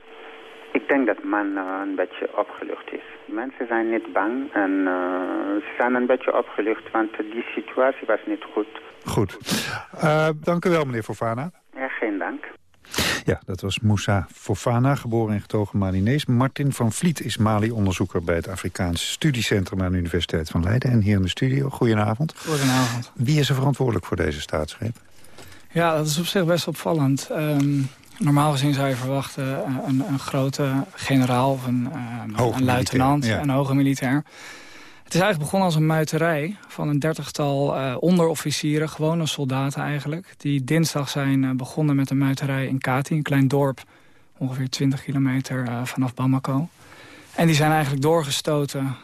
Ik denk dat men een beetje opgelucht is. Mensen zijn niet bang en uh, ze zijn een beetje opgelucht, want die situatie was niet goed. Goed. Uh, dank u wel, meneer Fofana. Ja, geen dank. Ja, dat was Moussa Fofana, geboren en getogen Malinees. Martin van Vliet is Mali-onderzoeker bij het Afrikaanse Studiecentrum aan de Universiteit van Leiden. En hier in de studio, goedenavond. Goedenavond. Wie is er verantwoordelijk voor deze staatsgreep? Ja, dat is op zich best opvallend. Um, normaal gezien zou je verwachten eh, een, een grote generaal of een, uh, een luitenant, ja. een hoge militair. Het is eigenlijk begonnen als een muiterij van een dertigtal uh, onderofficieren, gewone soldaten eigenlijk. Die dinsdag zijn uh, begonnen met een muiterij in Kati, een klein dorp, ongeveer 20 kilometer uh, vanaf Bamako. En die zijn eigenlijk doorgestoten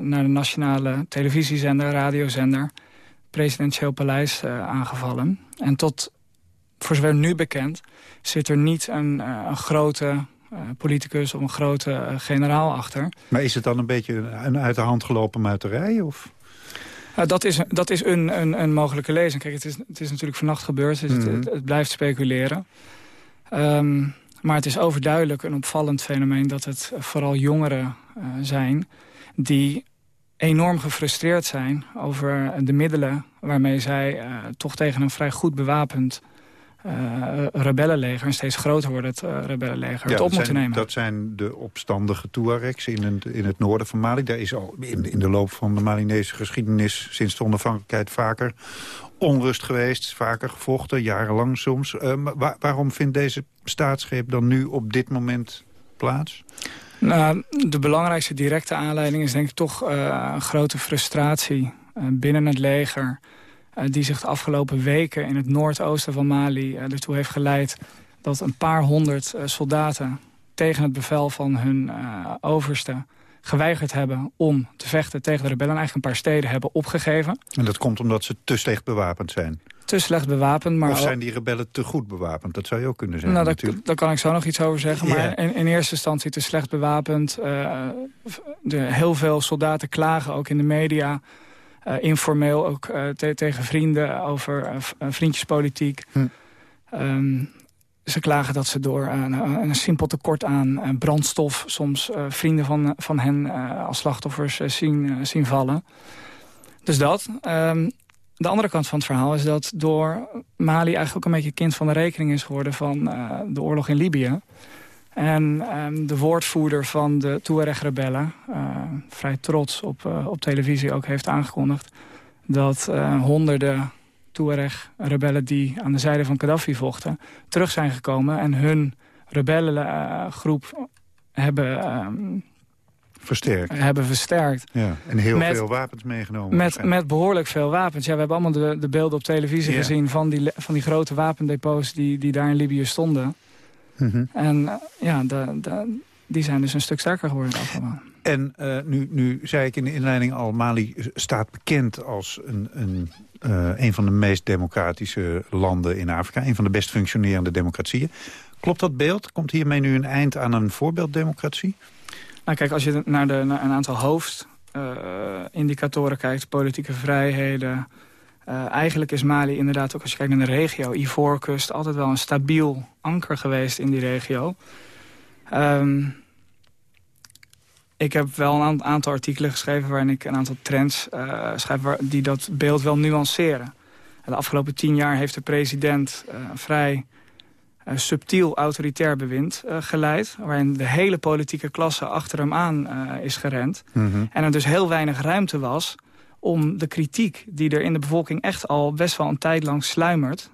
naar de nationale televisiezender, radiozender, presidentieel paleis aangevallen. En tot voor zover nu bekend, zit er niet een, een grote politicus of een grote uh, generaal achter. Maar is het dan een beetje een uit de hand gelopen muiterij? Of? dat is, dat is een, een, een mogelijke lezing. Kijk, het is, het is natuurlijk vannacht gebeurd, dus mm -hmm. het, het, het, blijft speculeren. Um, maar het is overduidelijk een opvallend fenomeen dat het vooral jongeren zijn... die enorm gefrustreerd zijn over de middelen waarmee zij toch tegen een vrij goed bewapend uh, rebellenleger, een steeds groter wordt het uh, rebellenleger, ja, het op moeten nemen. Dat zijn de opstandige Tuaregs in het, in het noorden van Mali. Daar is al in, in de loop van de Malinese geschiedenis sinds de onafhankelijkheid vaker onrust geweest, vaker gevochten, jarenlang soms. Uh, waar, waarom vindt deze staatsgreep dan nu op dit moment plaats? Nou, de belangrijkste directe aanleiding is denk ik toch een grote frustratie binnen het leger die zich de afgelopen weken in het noordoosten van Mali ertoe heeft geleid... dat een paar honderd soldaten tegen het bevel van hun overste geweigerd hebben om te vechten tegen de rebellen. Eigenlijk een paar steden hebben opgegeven. En dat komt omdat ze te slecht bewapend zijn? Te slecht bewapend. Maar of zijn die rebellen te goed bewapend? Dat zou je ook kunnen zeggen. Nou, daar, daar kan ik zo nog iets over zeggen. Maar in, in, eerste instantie te slecht bewapend. Uh, de, heel veel soldaten klagen ook in de media... Uh, informeel ook te, tegen vrienden over vriendjespolitiek. Hm. Um, ze klagen dat ze door een, een simpel tekort aan brandstof... soms uh, vrienden van, van hen uh, als slachtoffers uh, zien, zien vallen. Dus dat. Um, de andere kant van het verhaal is dat door Mali eigenlijk ook een beetje kind van de rekening is geworden... van de oorlog in Libië. En um, de woordvoerder van de Tuareg-rebellen, vrij trots op, op televisie ook heeft aangekondigd... dat honderden Tuareg-rebellen die aan de zijde van Gaddafi vochten... terug zijn gekomen en hun rebellengroep hebben... Um, versterkt. Hebben versterkt. Ja, en heel veel wapens meegenomen. Met, met behoorlijk veel wapens. Ja, we hebben allemaal de, de beelden op televisie gezien... Van die, van die grote wapendepots die, die daar in Libië stonden. Mhm. En eh, ja, de, de, die zijn dus een stuk sterker geworden. En uh, nu, nu zei ik in de inleiding al... Mali staat bekend als een, een uh, een van de meest democratische landen in Afrika. Een van de best functionerende democratieën. Klopt dat beeld? Komt hiermee nu een eind aan een voorbeelddemocratie? Nou kijk, als je naar, de, naar een aantal hoofdindicatoren uh, kijkt... politieke vrijheden... Uh, eigenlijk is Mali inderdaad, ook als je kijkt naar de regio... Ivoorkust, altijd wel een stabiel anker geweest in die regio. Um, ik heb wel een aantal artikelen geschreven waarin ik een aantal trends uh, schrijf die dat beeld wel nuanceren. De afgelopen tien jaar heeft de president uh, vrij subtiel autoritair bewind geleid. Waarin de hele politieke klasse achter hem aan is gerend. Mm -hmm. En er dus heel weinig ruimte was om de kritiek die er in de bevolking echt al best wel een tijd lang sluimert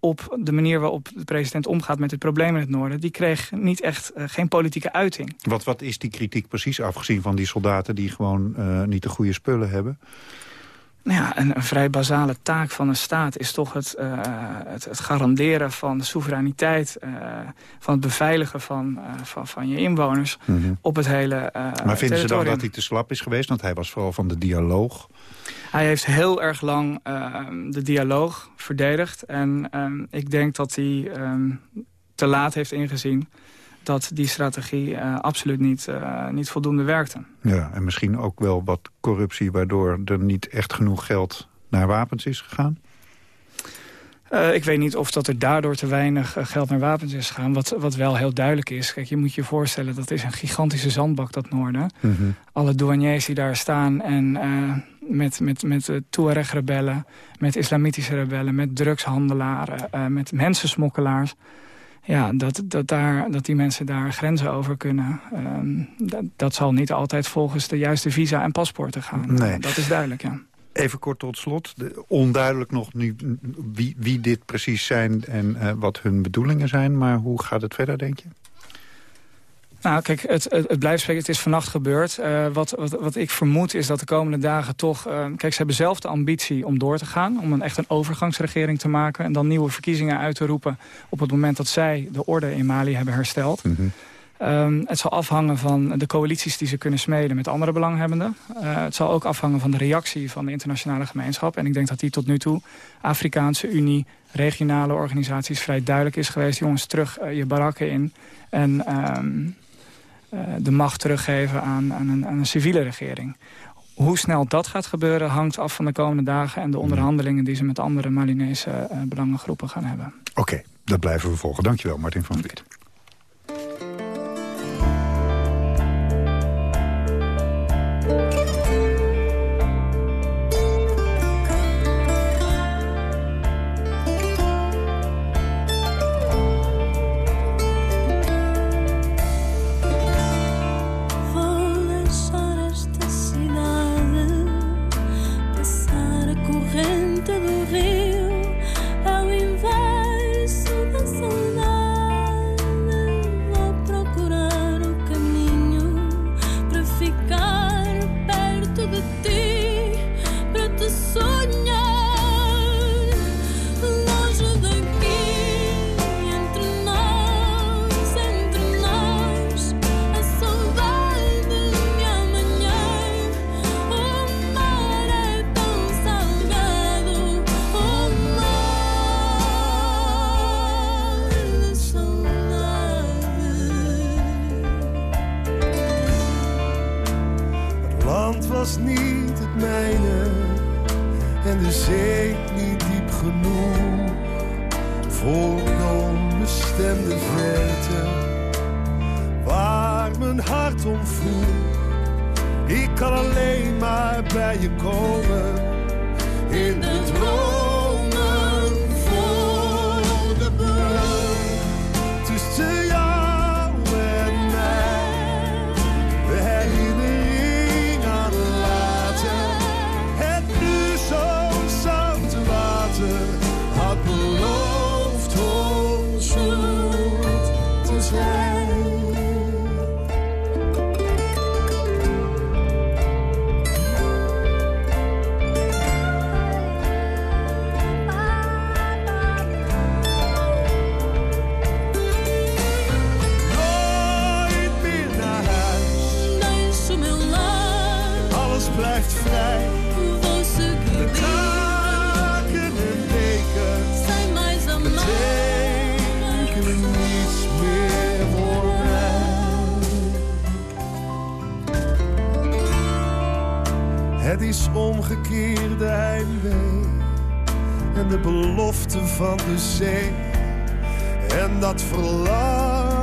op de manier waarop de president omgaat met het probleem in het noorden... die kreeg niet echt uh, geen politieke uiting. Wat, wat is die kritiek precies, afgezien van die soldaten... die gewoon uh, niet de goede spullen hebben? Nou ja, een, een, vrij basale taak van een staat is toch het, uh, het, het, garanderen van de soevereiniteit... van het beveiligen van, van, van, je inwoners mm -hmm. op het hele Maar vinden ze dan dat hij te slap is geweest? Want hij was vooral van de dialoog. Hij heeft heel erg lang uh, de dialoog verdedigd. En uh, ik denk dat hij uh, te laat heeft ingezien dat die strategie uh, absoluut niet, uh, niet voldoende werkte. Ja, en misschien ook wel wat corruptie... waardoor er niet echt genoeg geld naar wapens is gegaan? Uh, ik weet niet of dat er daardoor te weinig geld naar wapens is gegaan. Wat, wat wel heel duidelijk is. Kijk, je moet je voorstellen, dat is een gigantische zandbak, dat noorden. Mm -hmm. Alle douaniers die daar staan en met, met, met Tuareg-rebellen, met islamitische rebellen... met drugshandelaren, met mensensmokkelaars. Ja, dat, dat, daar, dat die mensen daar grenzen over kunnen... Um, dat, dat, zal niet altijd volgens de juiste visa en paspoorten gaan. Nee. Dat is duidelijk, ja. Even kort tot slot. onduidelijk nog nu wie, wie dit precies zijn en uh, wat hun bedoelingen zijn. Maar hoe gaat het verder, denk je? Nou, kijk, het, het, het, blijft spreken. Het is vannacht gebeurd. Uh, wat, wat, wat ik vermoed is dat de komende dagen toch... Uh, kijk, ze hebben zelf de ambitie om door te gaan. Om een, echt een overgangsregering te maken. En dan nieuwe verkiezingen uit te roepen... op het moment dat zij de orde in Mali hebben hersteld. Mm -hmm. um, het zal afhangen van de coalities die ze kunnen smeden met andere belanghebbenden. Uh, het zal ook afhangen van de reactie van de internationale gemeenschap. En ik denk dat die tot nu toe, Afrikaanse Unie, regionale organisaties... vrij duidelijk is geweest. Jongens, terug je barakken in. En... Um, uh, de macht teruggeven aan, aan, een, aan, een, civiele regering. Hoe snel dat gaat gebeuren hangt af van de komende dagen... en de onderhandelingen die ze met andere Malinese uh, belangengroepen gaan hebben. Oké, okay, dat blijven we volgen. Dankjewel, Martin van Vliet. En dat verlangen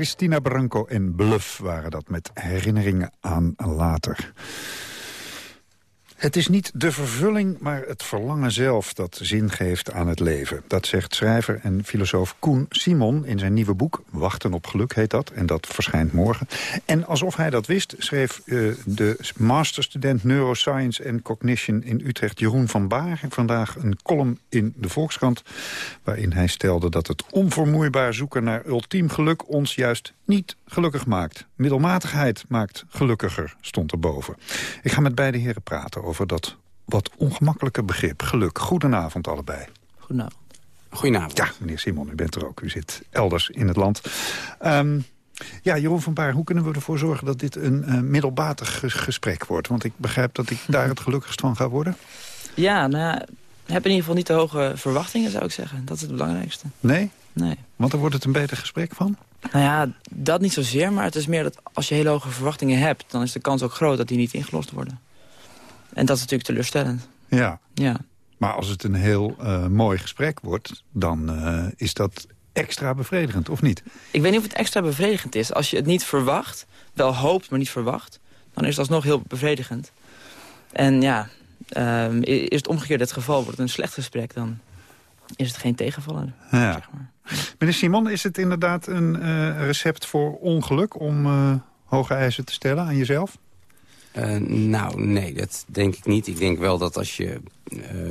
Christina Branco en Bluff waren dat met herinneringen aan later. Het is niet de vervulling, maar het verlangen zelf dat zin geeft aan het leven. Dat zegt schrijver en filosoof Koen Simon in zijn nieuwe boek... Wachten op geluk heet dat, en dat verschijnt morgen. En alsof hij dat wist, schreef eh, de masterstudent Neuroscience en Cognition in Utrecht... Jeroen van Baar vandaag een column in de Volkskrant... waarin hij stelde dat het onvermoeibaar zoeken naar ultiem geluk... ons juist niet gelukkig maakt. Middelmatigheid maakt gelukkiger, stond erboven. Ik ga met beide heren praten over dat wat ongemakkelijke begrip. Geluk. Goedenavond allebei. Goedenavond. Goedenavond. Ja, meneer Simon, u bent er ook. U zit elders in het land. Ehm, ja, Jeroen van Baar, hoe kunnen we ervoor zorgen dat dit een uh, middelbatig ges- gesprek wordt? Want ik begrijp dat ik daar het gelukkigst van ga worden. Ja, nou ja, heb in ieder geval niet te hoge verwachtingen, zou ik zeggen. Dat is het belangrijkste. Nee? Nee. Want dan wordt het een beter gesprek van? Nou ja, dat niet zozeer, maar het is meer dat als je hele hoge verwachtingen hebt... dan is de kans ook groot dat die niet ingelost worden. En dat is natuurlijk teleurstellend. Ja. Ja. Maar als het een heel uh, mooi gesprek wordt, dan uh, is dat extra bevredigend, of niet? Ik weet niet of het extra bevredigend is. Als je het niet verwacht, wel hoopt, maar niet verwacht... dan is het alsnog heel bevredigend. En ja, uh, is het omgekeerd het geval, wordt het een slecht gesprek... dan is het geen tegenvaller. Ja. Zeg maar. Meneer Simon, is het inderdaad een uh, recept voor ongeluk... om hoge eisen te stellen aan jezelf? Uh, nou, nee, dat denk ik niet. Ik denk wel dat als je,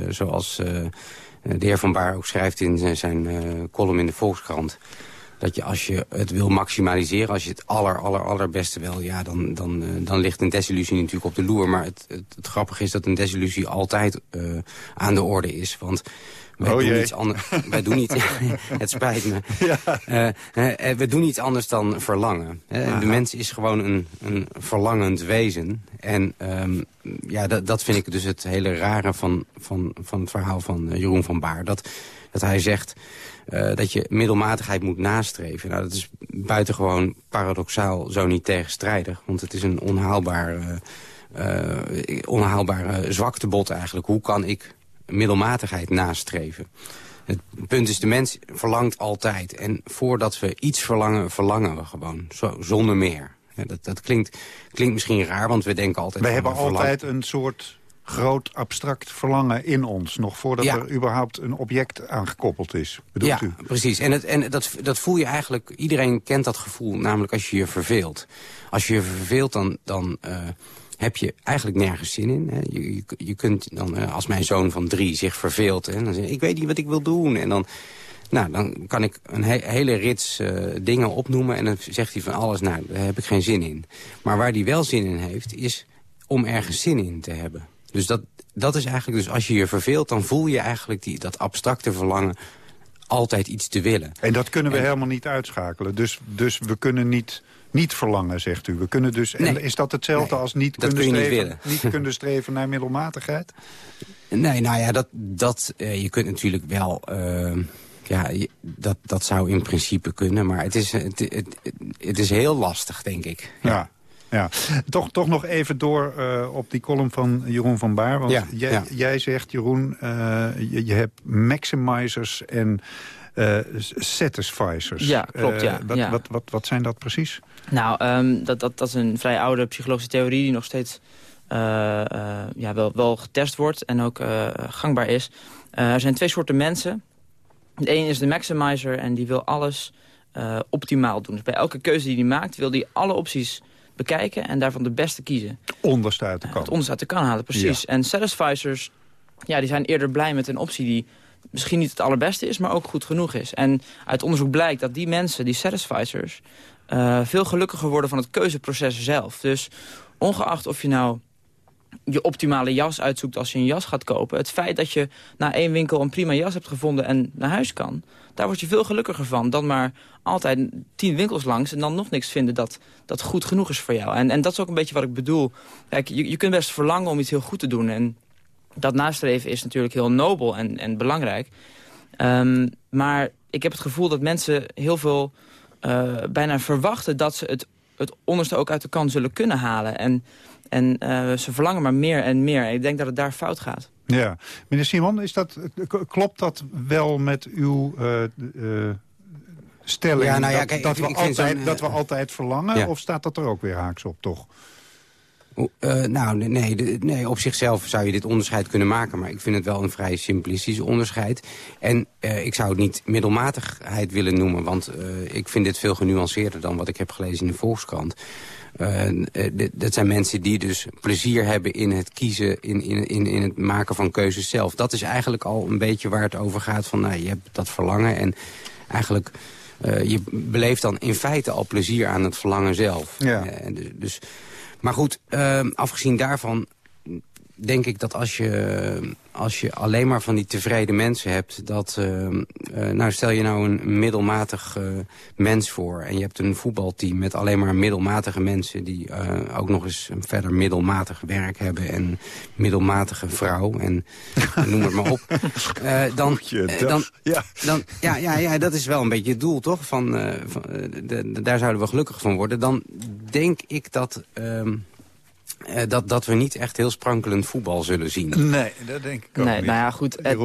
zoals de heer Van Baar ook schrijft in zijn, zijn column in de Volkskrant... dat je als je het wil maximaliseren, als je het aller, aller, allerbeste wil... ja, dan, dan, dan ligt een desillusie natuurlijk op de loer. Maar het, het, het grappige is dat een desillusie altijd aan de orde is. Want wij, oh doen jee. iets anders. wij doen niet. het spijt me. Ja. Uh, uh, we doen iets anders dan verlangen. Uh, de mens is gewoon een, een verlangend wezen. En um, ja, dat, dat vind ik dus het hele rare van, van, van het verhaal van Jeroen van Baar. Dat, dat hij zegt dat je middelmatigheid moet nastreven. Nou, dat is buitengewoon paradoxaal, zo niet tegenstrijdig. Want het is een onhaalbaar, onhaalbare zwaktebod eigenlijk. Hoe kan ik middelmatigheid nastreven. Het punt is, de mens verlangt altijd. En voordat we iets verlangen, verlangen we gewoon. Zo, zonder meer. Ja, dat dat klinkt, klinkt misschien raar, want we denken altijd... Wij hebben altijd een soort groot abstract verlangen in ons... nog voordat ja. er überhaupt een object aangekoppeld is. Bedoelt ja, u? precies. En, het, en dat, dat voel je eigenlijk... Iedereen kent dat gevoel, namelijk als je je verveelt. Als je je verveelt, dan... dan uh, heb je eigenlijk nergens zin in. Hè. Je, je, je, kunt dan, als mijn zoon van drie zich verveelt... en dan zeg ik, ik weet niet wat ik wil doen. En dan, nou, dan kan ik een hele rits dingen opnoemen... en dan zegt hij van alles, nou, daar heb ik geen zin in. Maar waar hij wel zin in heeft, is om ergens zin in te hebben. Dus dat, dat is eigenlijk, dus als je je verveelt... dan voel je eigenlijk die, dat abstracte verlangen altijd iets te willen. En dat kunnen we helemaal niet uitschakelen. Dus, dus we kunnen niet, niet verlangen, zegt u. We kunnen dus, en is dat hetzelfde als niet kunnen, kun streven, niet, niet kunnen streven naar middelmatigheid? Nee, nou ja, dat, dat, uh, je kunt natuurlijk wel... Uh, ja, dat, dat zou in principe kunnen, maar het is, het, het, het is heel lastig, denk ik. Ja. Ja, toch, toch nog even door uh, op die column van Jeroen van Baar. Want ja, jij, ja. jij zegt, Jeroen, je, je, hebt maximizers en uh, satisficers. Ja, klopt, ja. Wat, ja. Wat, wat, wat, zijn dat precies? Nou, um, dat, dat, dat is een vrij oude psychologische theorie... die nog steeds ja, wel, wel getest wordt en ook gangbaar is. er zijn twee soorten mensen. De een is de maximizer en die wil alles optimaal doen. Dus bij elke keuze die hij maakt, wil hij alle opties bekijken en daarvan de beste kiezen. Onderste uit de kan. het onderste uit de kan halen, precies. En satisficers, ja, die zijn eerder blij met een optie die misschien niet het allerbeste is, maar ook goed genoeg is. En uit onderzoek blijkt dat die mensen, die satisficers... Uh, veel gelukkiger worden van het keuzeproces zelf. Dus ongeacht of je nou je optimale jas uitzoekt als je een jas gaat kopen. Het feit dat je na één winkel een prima jas hebt gevonden en naar huis kan... daar word je veel gelukkiger van dan maar altijd tien winkels langs... en dan nog niks vinden dat, dat goed genoeg is voor jou. En, en dat is ook een beetje wat ik bedoel. Kijk, je, je kunt best verlangen om iets heel goed te doen... en dat nastreven is natuurlijk heel nobel en, en belangrijk. Um, maar ik heb het gevoel dat mensen heel veel uh, bijna verwachten... dat ze het, het onderste ook uit de kan zullen kunnen halen... En en uh, ze verlangen maar meer en meer. En ik denk dat het daar fout gaat. Ja. Meneer Simon, is dat, klopt dat wel met uw uh, uh, stelling... Ja, nou ja, dat, kijk, dat, we altijd, dat we altijd verlangen? Ja. Of staat dat er ook weer haaks op, toch? Uh, nou, nee, nee, op zichzelf zou je dit onderscheid kunnen maken. Maar ik vind het wel een vrij simplistisch onderscheid. En uh, ik zou het niet middelmatigheid willen noemen. Want uh, ik vind dit veel genuanceerder dan wat ik heb gelezen in de Volkskrant. dat zijn mensen die dus plezier hebben in het kiezen, in, in, in, in het maken van keuzes zelf. Dat is eigenlijk al een beetje waar het over gaat. Van, nou, je hebt dat verlangen en eigenlijk... je beleeft dan in feite al plezier aan het verlangen zelf. Ja. dus... dus maar goed, uh, afgezien daarvan denk ik dat als je, als je alleen maar van die tevreden mensen hebt... dat, uh, uh, nou stel je nou een middelmatig uh, mens voor... en je hebt een voetbalteam met alleen maar middelmatige mensen... die ook nog eens verder middelmatig werk hebben... en middelmatige vrouw, en noem het maar op. dan, dan, ja. dan, ja, ja, ja, dat is wel een beetje het doel, toch? Van, van de, de, daar zouden we gelukkig van worden. Dan denk ik dat... Uh, dat, dat we niet echt heel sprankelend voetbal zullen zien. Nee, dat denk ik ook nee, niet. Nou ja, goed, het,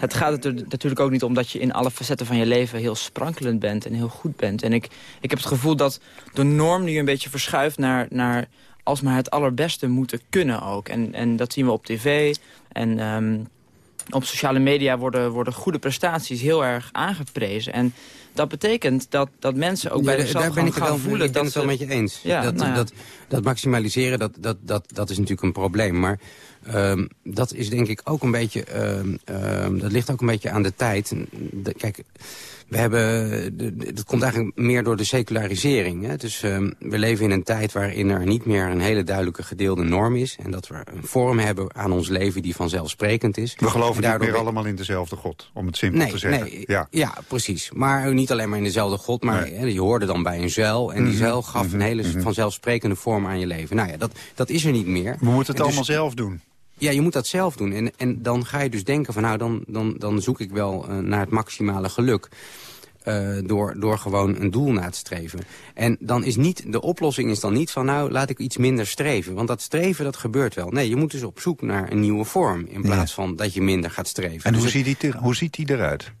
het gaat er natuurlijk ook niet om dat je in alle facetten van je leven heel sprankelend bent en heel goed bent. En ik, ik heb het gevoel dat de norm nu een beetje verschuift naar, naar alsmaar het allerbeste moeten kunnen ook. En, en dat zien we op tv en um, op sociale media worden, worden goede prestaties heel erg aangeprezen. En dat betekent dat, dat mensen ook ja, bij zichzelf daar ben ik gaan wel, voelen... Ik ben dat het wel met je eens. Ja, dat, nou ja. dat, dat maximaliseren, dat, dat, dat, dat is natuurlijk een probleem. Maar um, dat is denk ik ook een beetje... Um, um, dat ligt ook een beetje aan de tijd. De, kijk, we hebben... Dat komt eigenlijk meer door de secularisering. Hè? Dus we leven in een tijd waarin er niet meer een hele duidelijke gedeelde norm is. En dat we een vorm hebben aan ons leven die vanzelfsprekend is. We geloven en niet meer allemaal in dezelfde God, om het simpel nee, te zeggen. Nee, ja. ja, precies. Maar niet alleen maar in dezelfde God, maar Nee. hè, je hoorde dan bij een zuil. En die Mhm, zuil gaf mhm, een hele mhm. vanzelfsprekende vorm aan je leven. Nou ja, dat, dat is er niet meer. We moeten het En dus- allemaal zelf doen. Ja, je moet dat zelf doen. En, en dan ga je dus denken van nou, dan, dan, dan zoek ik wel uh, naar het maximale geluk. Uh, door, door gewoon een doel na te streven. En dan is niet, de oplossing is dan niet van nou, laat ik iets minder streven. Want dat streven, dat gebeurt wel. Nee, je moet dus op zoek naar een nieuwe vorm. In plaats van dat je minder gaat streven. En Dus hoe, het- ziet die, te- hoe ziet die eruit?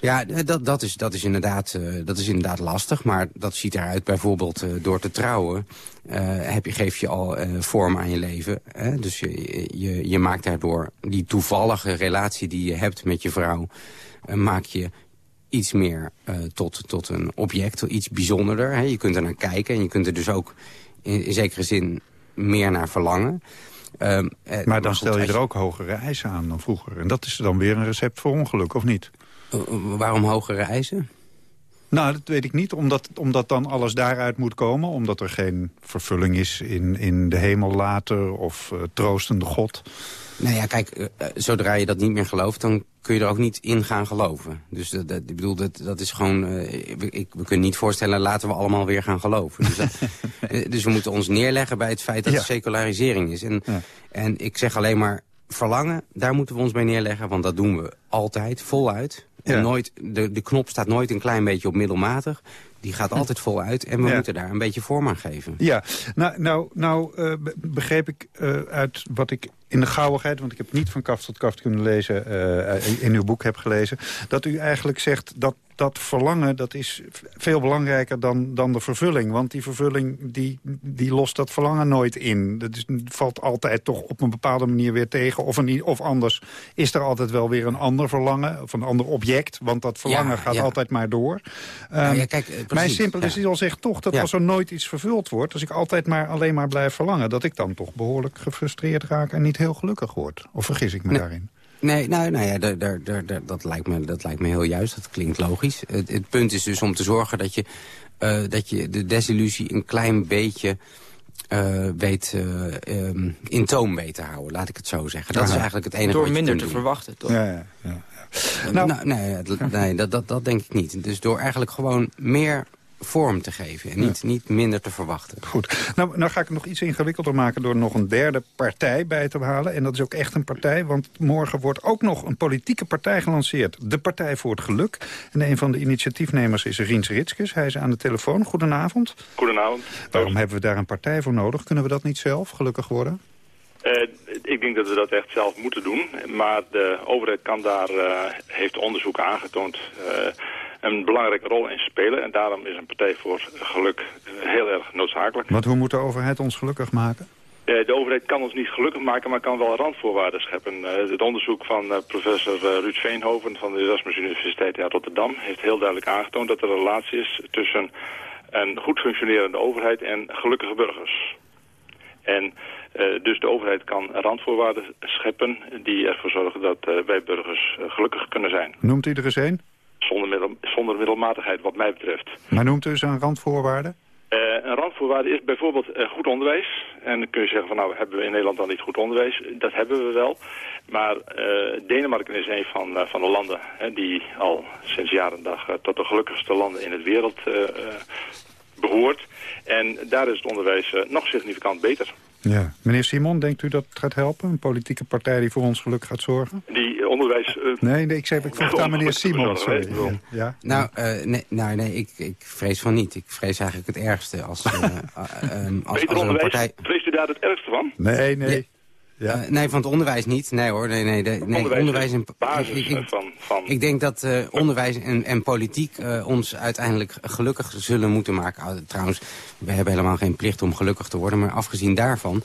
Ja, dat, dat, is, dat, is inderdaad, uh, dat is inderdaad lastig. Maar dat ziet eruit bijvoorbeeld uh, door te trouwen. Uh, heb je, geef je al vorm aan je leven. Hè? Dus je, je, je maakt daardoor die toevallige relatie die je hebt met je vrouw... Maak je iets meer tot, tot een object, iets bijzonderder. Hè? Je kunt er naar kijken en je kunt er dus ook in, in zekere zin meer naar verlangen. Um, maar dan stel je er ook hogere eisen aan dan vroeger. En dat is dan weer een recept voor ongeluk, of niet? Waarom hogere eisen? Nou, dat weet ik niet. Omdat, omdat dan alles daaruit moet komen. Omdat er geen vervulling is in, in de hemel later of uh, troostende God. Nou ja, kijk, uh, zodra je dat niet meer gelooft... dan kun je er ook niet in gaan geloven. Dus dat, dat ik bedoel, dat, dat is gewoon... Uh, ik, we kunnen niet voorstellen, laten we allemaal weer gaan geloven. Dus, dat, dus we moeten ons neerleggen bij het feit dat ja. er secularisering is. En, ja. en ik zeg alleen maar, verlangen, daar moeten we ons bij neerleggen. Want dat doen we altijd, voluit. Ja. Nooit, de, de knop staat nooit een klein beetje op middelmatig. Die gaat altijd voluit en we ja. moeten daar een beetje vorm aan geven. Ja, nou, nou, nou uh, begreep ik uh, uit wat ik in de gauwigheid... want ik heb niet van kaft tot kaft kunnen lezen, uh, in uw boek heb gelezen... dat u eigenlijk zegt dat dat verlangen dat is veel belangrijker dan, dan de vervulling. Want die vervulling die, die lost dat verlangen nooit in. Dat is, valt altijd toch op een bepaalde manier weer tegen. Of, een, of anders is er altijd wel weer een ander verlangen. Of een ander object. Want dat verlangen ja, gaat ja. altijd maar door. Um, ja, kijk, precies, mijn simpele zin zegt toch dat als er nooit iets vervuld wordt... als ik altijd maar alleen maar blijf verlangen... dat ik dan toch behoorlijk gefrustreerd raak en niet heel gelukkig word. Of vergis ik me nee. daarin? Nee, nou, nou ja, dat, lijkt me, dat lijkt me heel juist. Dat klinkt logisch. Het, het punt is dus om te zorgen dat je, uh, dat je de desillusie een klein beetje... Uh, weet, uh, um, in toom weet te houden, laat ik het zo zeggen. Dat ja, is eigenlijk het enige Door wat je minder te doen. verwachten, toch? Ja, ja, ja. Nou, nou, nee, nee dat, dat, dat denk ik niet. Dus door eigenlijk gewoon meer vorm te geven en niet, ja. niet minder te verwachten. Goed. Nou, nou ga ik het nog iets ingewikkelder maken door nog een derde partij bij te halen. En dat is ook echt een partij, want morgen wordt ook nog een politieke partij gelanceerd. De Partij voor het Geluk. En een van de initiatiefnemers is Riens Ritskes. Hij is aan de telefoon. Goedenavond. Goedenavond. Waarom hebben we daar een partij voor nodig? Kunnen we dat niet zelf gelukkig worden? Uh, ik denk dat we dat echt zelf moeten doen. Maar de overheid kan daar, uh, heeft onderzoek aangetoond... Uh, een belangrijke rol in spelen. En daarom is een partij voor geluk heel erg noodzakelijk. Want hoe moet de overheid ons gelukkig maken? De overheid kan ons niet gelukkig maken, maar kan wel randvoorwaarden scheppen. Het onderzoek van professor Ruud Veenhoven van de Erasmus Universiteit in Rotterdam... heeft heel duidelijk aangetoond dat er een relatie is tussen een goed functionerende overheid en gelukkige burgers. En dus de overheid kan randvoorwaarden scheppen die ervoor zorgen dat wij burgers gelukkig kunnen zijn. Noemt u er eens een? Zonder, middel, zonder middelmatigheid wat mij betreft. Maar noemt u eens een randvoorwaarde? Uh, een randvoorwaarde is bijvoorbeeld uh, goed onderwijs. En dan kun je zeggen van nou hebben we in Nederland dan niet goed onderwijs. Dat hebben we wel. Maar uh, Denemarken is een van, van de landen hè, die al sinds jaren dag tot de gelukkigste landen in het wereld behoort. En daar is het onderwijs nog significant beter. Ja. Meneer Simon, denkt u dat het gaat helpen? Een politieke partij die voor ons geluk gaat zorgen? Die onderwijs... Uh, nee, nee, ik, zei, ik vroeg aan meneer Simon. Sorry. Ja. ja. Nou, uh, nee, nou, nee ik, ik vrees van niet. Ik vrees eigenlijk het ergste. Als, uh, um, als, Beter als onderwijs, partij... vreest u daar het ergste van? Nee, nee. Ja. Uh, nee, van het onderwijs niet. Nee hoor, nee, nee, nee, nee onderwijs, onderwijs en basis ik, ik, van, van... ik denk dat uh, onderwijs en, en politiek uh, ons uiteindelijk gelukkig zullen moeten maken. Uh, trouwens, we hebben helemaal geen plicht om gelukkig te worden, maar afgezien daarvan...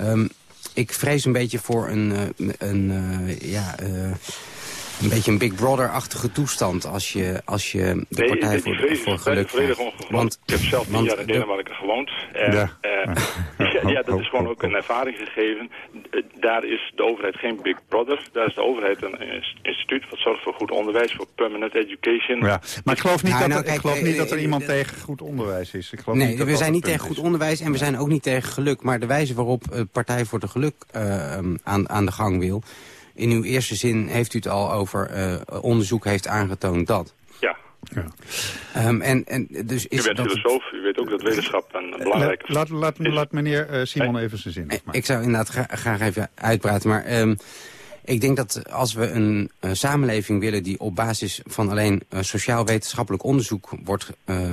Um, ik vrees een beetje voor een, uh, een uh, ja, uh, een beetje een Big Brother-achtige toestand als je, als je de nee, partij voor, is geluk ongegrond. Ik heb zelf tien jaar in Denemarken gewoond. En, ja. Uh, ja, ja, dat is gewoon ook een ervaring gegeven. Daar is de overheid geen Big Brother. Daar is de overheid een instituut wat zorgt voor goed onderwijs, voor permanent education. Ja, maar ik geloof niet, nou, dat, nou, er, ik geloof niet dat er iemand tegen goed onderwijs is. Ik geloof nee, niet dat we dat zijn niet tegen is. goed onderwijs en we zijn ook niet tegen geluk. Maar de wijze waarop Partij voor de Geluk uh, aan, aan de gang wil... In uw eerste zin heeft u het al over uh, onderzoek heeft aangetoond dat. Ja. ja. Um, en, en dus is u bent dat filosoof, u weet ook dat wetenschap een belangrijke... Laat, laat, laat, laat meneer uh, Simon hey. even zijn zin afmaken. Ik zou inderdaad gra graag even uitpraten, maar... Um, ik denk dat als we een samenleving willen die op basis van alleen uh, sociaal-wetenschappelijk onderzoek wordt, uh,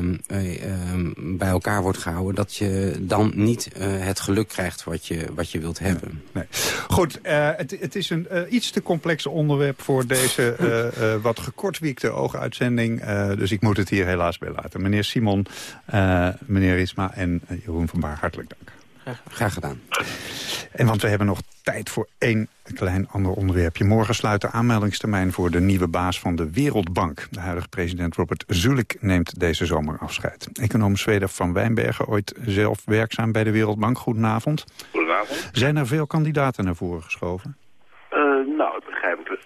bij elkaar wordt gehouden, dat je dan niet uh, het geluk krijgt wat je, wat je wilt hebben. Nee. nee. Goed, uh, het, het is een iets te complex onderwerp voor deze wat gekortwiekte ooguitzending. dus ik moet het hier helaas bij laten. Meneer Simon, meneer Isma en Jeroen van Baar, hartelijk dank. Graag, graag gedaan. En want we hebben nog tijd voor één klein ander onderwerpje. Morgen sluit de aanmeldingstermijn voor de nieuwe baas van de Wereldbank. De huidige president Robert Zulik neemt deze zomer afscheid. Econoom Zweder van Wijnbergen, ooit zelf werkzaam bij de Wereldbank. Goedenavond. Goedenavond. Zijn er veel kandidaten naar voren geschoven? Uh, nou, ik begrijp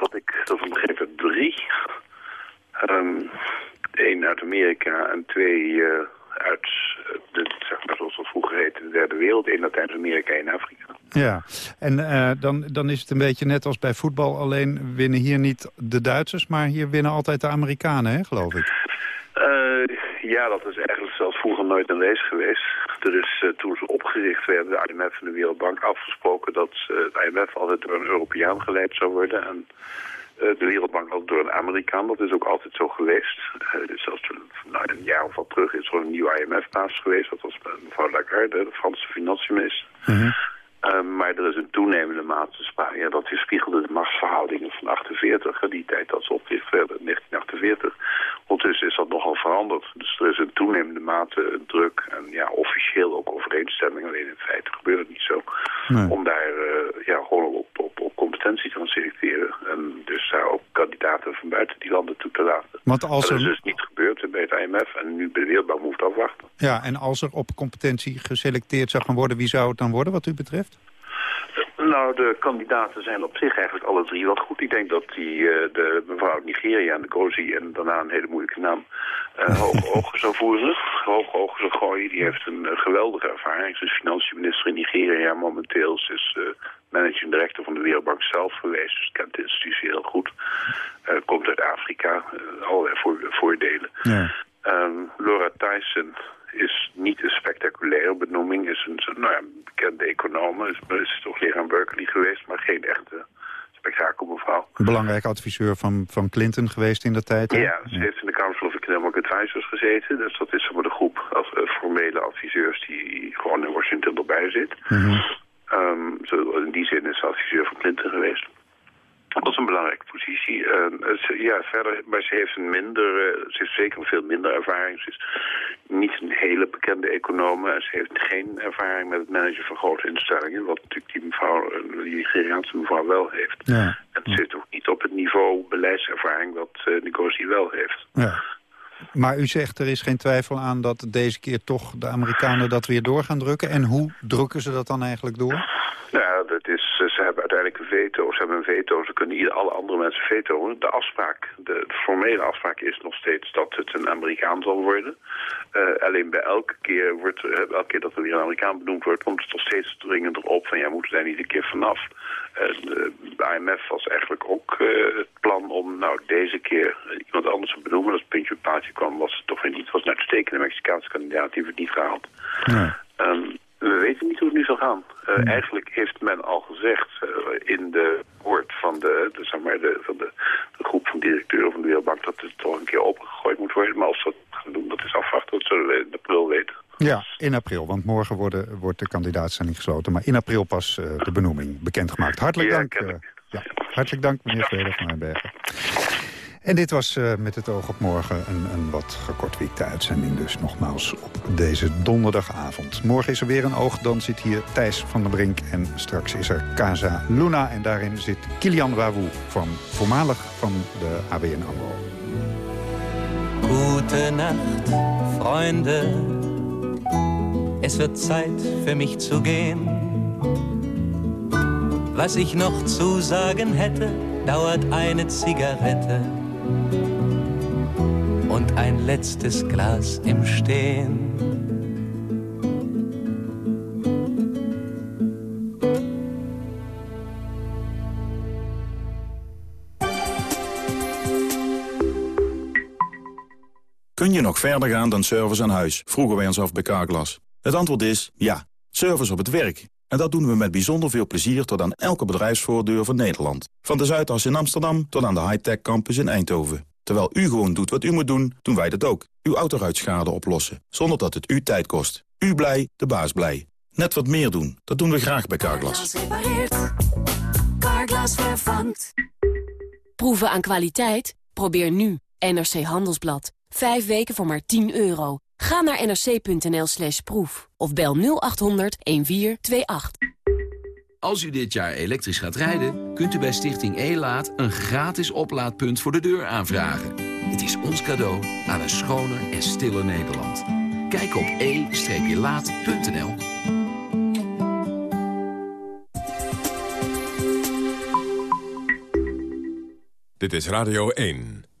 wat ik begreep heb, drie. Um, één uit Amerika en twee uh, uit, de, zeg maar zoals het vroeger heette, de derde wereld. één Latijns-Amerika en Afrika. Ja, en uh, dan, dan is het een beetje net als bij voetbal. Alleen winnen hier niet de Duitsers, maar hier winnen altijd de Amerikanen, hè, geloof ik. Uh, ja, dat is eigenlijk zelfs vroeger nooit een race geweest. Er is uh, toen ze opgericht werden, de IMF en de Wereldbank, afgesproken dat de IMF altijd door een Europeaan geleid zou worden. En de Wereldbank altijd door een Amerikaan. Dat is ook altijd zo geweest. dus zelfs nou, een jaar of wat terug is er een nieuwe IMF-baas geweest. Dat was mevrouw Lagarde, de Franse financiënminister. Mm Uh, maar er is een toenemende mate sprake. Ja, dat weerspiegelde de machtsverhoudingen van 48, die tijd dat ze opgericht werden, 1948. Ondertussen is dat nogal veranderd. Dus er is een toenemende mate druk en ja, officieel ook overeenstemming. Alleen in feite gebeurt het niet zo. Nee. Om daar uh, ja, gewoon op, op, op competentie te gaan selecteren. En dus daar ook kandidaten van buiten die landen toe te laten. Want als er... Dat is dus niet gebeurd bij het IMF en nu bij de Wereldbank moet afwachten. Ja, en als er op competentie geselecteerd zou gaan worden, wie zou het dan worden wat u betreft? Nou, de kandidaten zijn op zich eigenlijk alle drie wat goed. Ik denk dat die, uh, de mevrouw Nigeria, de Gozi en daarna een hele moeilijke naam, uh, hoge ogen zou voeren. Hoge ogen zou gooien. Die heeft een uh, geweldige ervaring. Ze is financiën minister in Nigeria momenteel. Ze is managing director van de Wereldbank zelf geweest. Dus kent de institutie heel goed. komt uit Afrika. allerlei voor, voordelen. Ja. Um, Laura Tyson is niet een spectaculaire benoeming. Is een, nou ja, bekende econoom. Is, is toch leraar aan Berkeley geweest, maar geen echte spektakelmevrouw. Een belangrijke adviseur van, van Clinton geweest in de tijd. Hè? Ja, ze heeft in de Council of Economic Advisors gezeten. Dus dat is de groep als, uh, formele adviseurs die gewoon in Washington erbij zit. Mm -hmm. um, zo, in die zin is ze adviseur van Clinton geweest. Dat is een belangrijke positie. Uh, ze, ja, verder, maar ze heeft een minder, uh, ze heeft zeker veel minder ervaring. Ze is niet een hele bekende econoom. Ze heeft geen ervaring met het managen van grote instellingen. Wat natuurlijk die mevrouw, die Nigeriaanse mevrouw wel heeft. Ja. En ze zit ook niet op het niveau beleidservaring wat uh, Ngozi wel heeft. Ja. Maar u zegt er is geen twijfel aan dat deze keer toch de Amerikanen dat weer door gaan drukken. En hoe drukken ze dat dan eigenlijk door? Nou, uiteindelijk een veto. Ze hebben een veto. Ze kunnen ieder, alle andere mensen vetoen. De afspraak, de, de, formele afspraak is nog steeds dat het een Amerikaan zal worden. Uh, alleen bij elke keer, wordt, uh, elke keer dat er weer een Amerikaan benoemd wordt, komt het nog steeds dringender op van ja, moeten we daar niet een keer vanaf. Uh, de IMF was eigenlijk ook het plan om nou deze keer iemand anders te benoemen. Als het puntje op paaltje kwam, was het toch weer niet. Het was een uitstekende Mexicaanse kandidaat, die werd niet gehaald. Nee. Um, we weten niet hoe het nu zal gaan. Uh, hmm. Eigenlijk heeft men al gezegd uh, in de woord van, de, de, zeg maar de, van de, de, groep van directeuren van de Wereldbank... dat het toch een keer opengegooid moet worden. Maar als ze dat gaan doen, dat is afwachten. Dat zullen we in april weten. Ja, in april, want morgen worden, wordt de kandidaatstelling gesloten. Maar in april pas uh, de benoeming bekendgemaakt. Hartelijk ja, dank, ja, hartelijk dank meneer Vrede van. En dit was uh, met het oog op morgen een, een wat gekortwiekte uitzending. Dus nogmaals op deze donderdagavond. Morgen is er weer een oog. Dan zit hier Thijs van der Brink. En straks is er Casa Luna. En daarin zit Kilian Wawoe, van, voormalig van de ABN AMRO. Gute Nacht, Freunde. Es wird Zeit für mich zu gehen. Was ich noch zu sagen hätte, dauert eine Zigarette und ein letztes Glas im Stehen. Kun je nog verder gaan dan service aan huis? Vroegen wij ons af bij Carglass. Het antwoord is ja. Service op het werk. En dat doen we met bijzonder veel plezier tot aan elke bedrijfsvoordeur van Nederland. Van de Zuidas in Amsterdam tot aan de high-tech campus in Eindhoven. Terwijl u gewoon doet wat u moet doen, doen wij dat ook. Uw autoruitschade oplossen, zonder dat het u tijd kost. U blij, de baas blij. Net wat meer doen, dat doen we graag bij Carglass. Carglass vervangt. Proeven aan kwaliteit? Probeer nu NRC Handelsblad. Vijf weken voor maar 10 euro. Ga naar nrc.nl slash proef of bel 0800 1428. Als u dit jaar elektrisch gaat rijden, kunt u bij Stichting E-Laat... een gratis oplaadpunt voor de deur aanvragen. Het is ons cadeau aan een schoner en stiller Nederland. Kijk op e-laat.nl. Dit is Radio 1.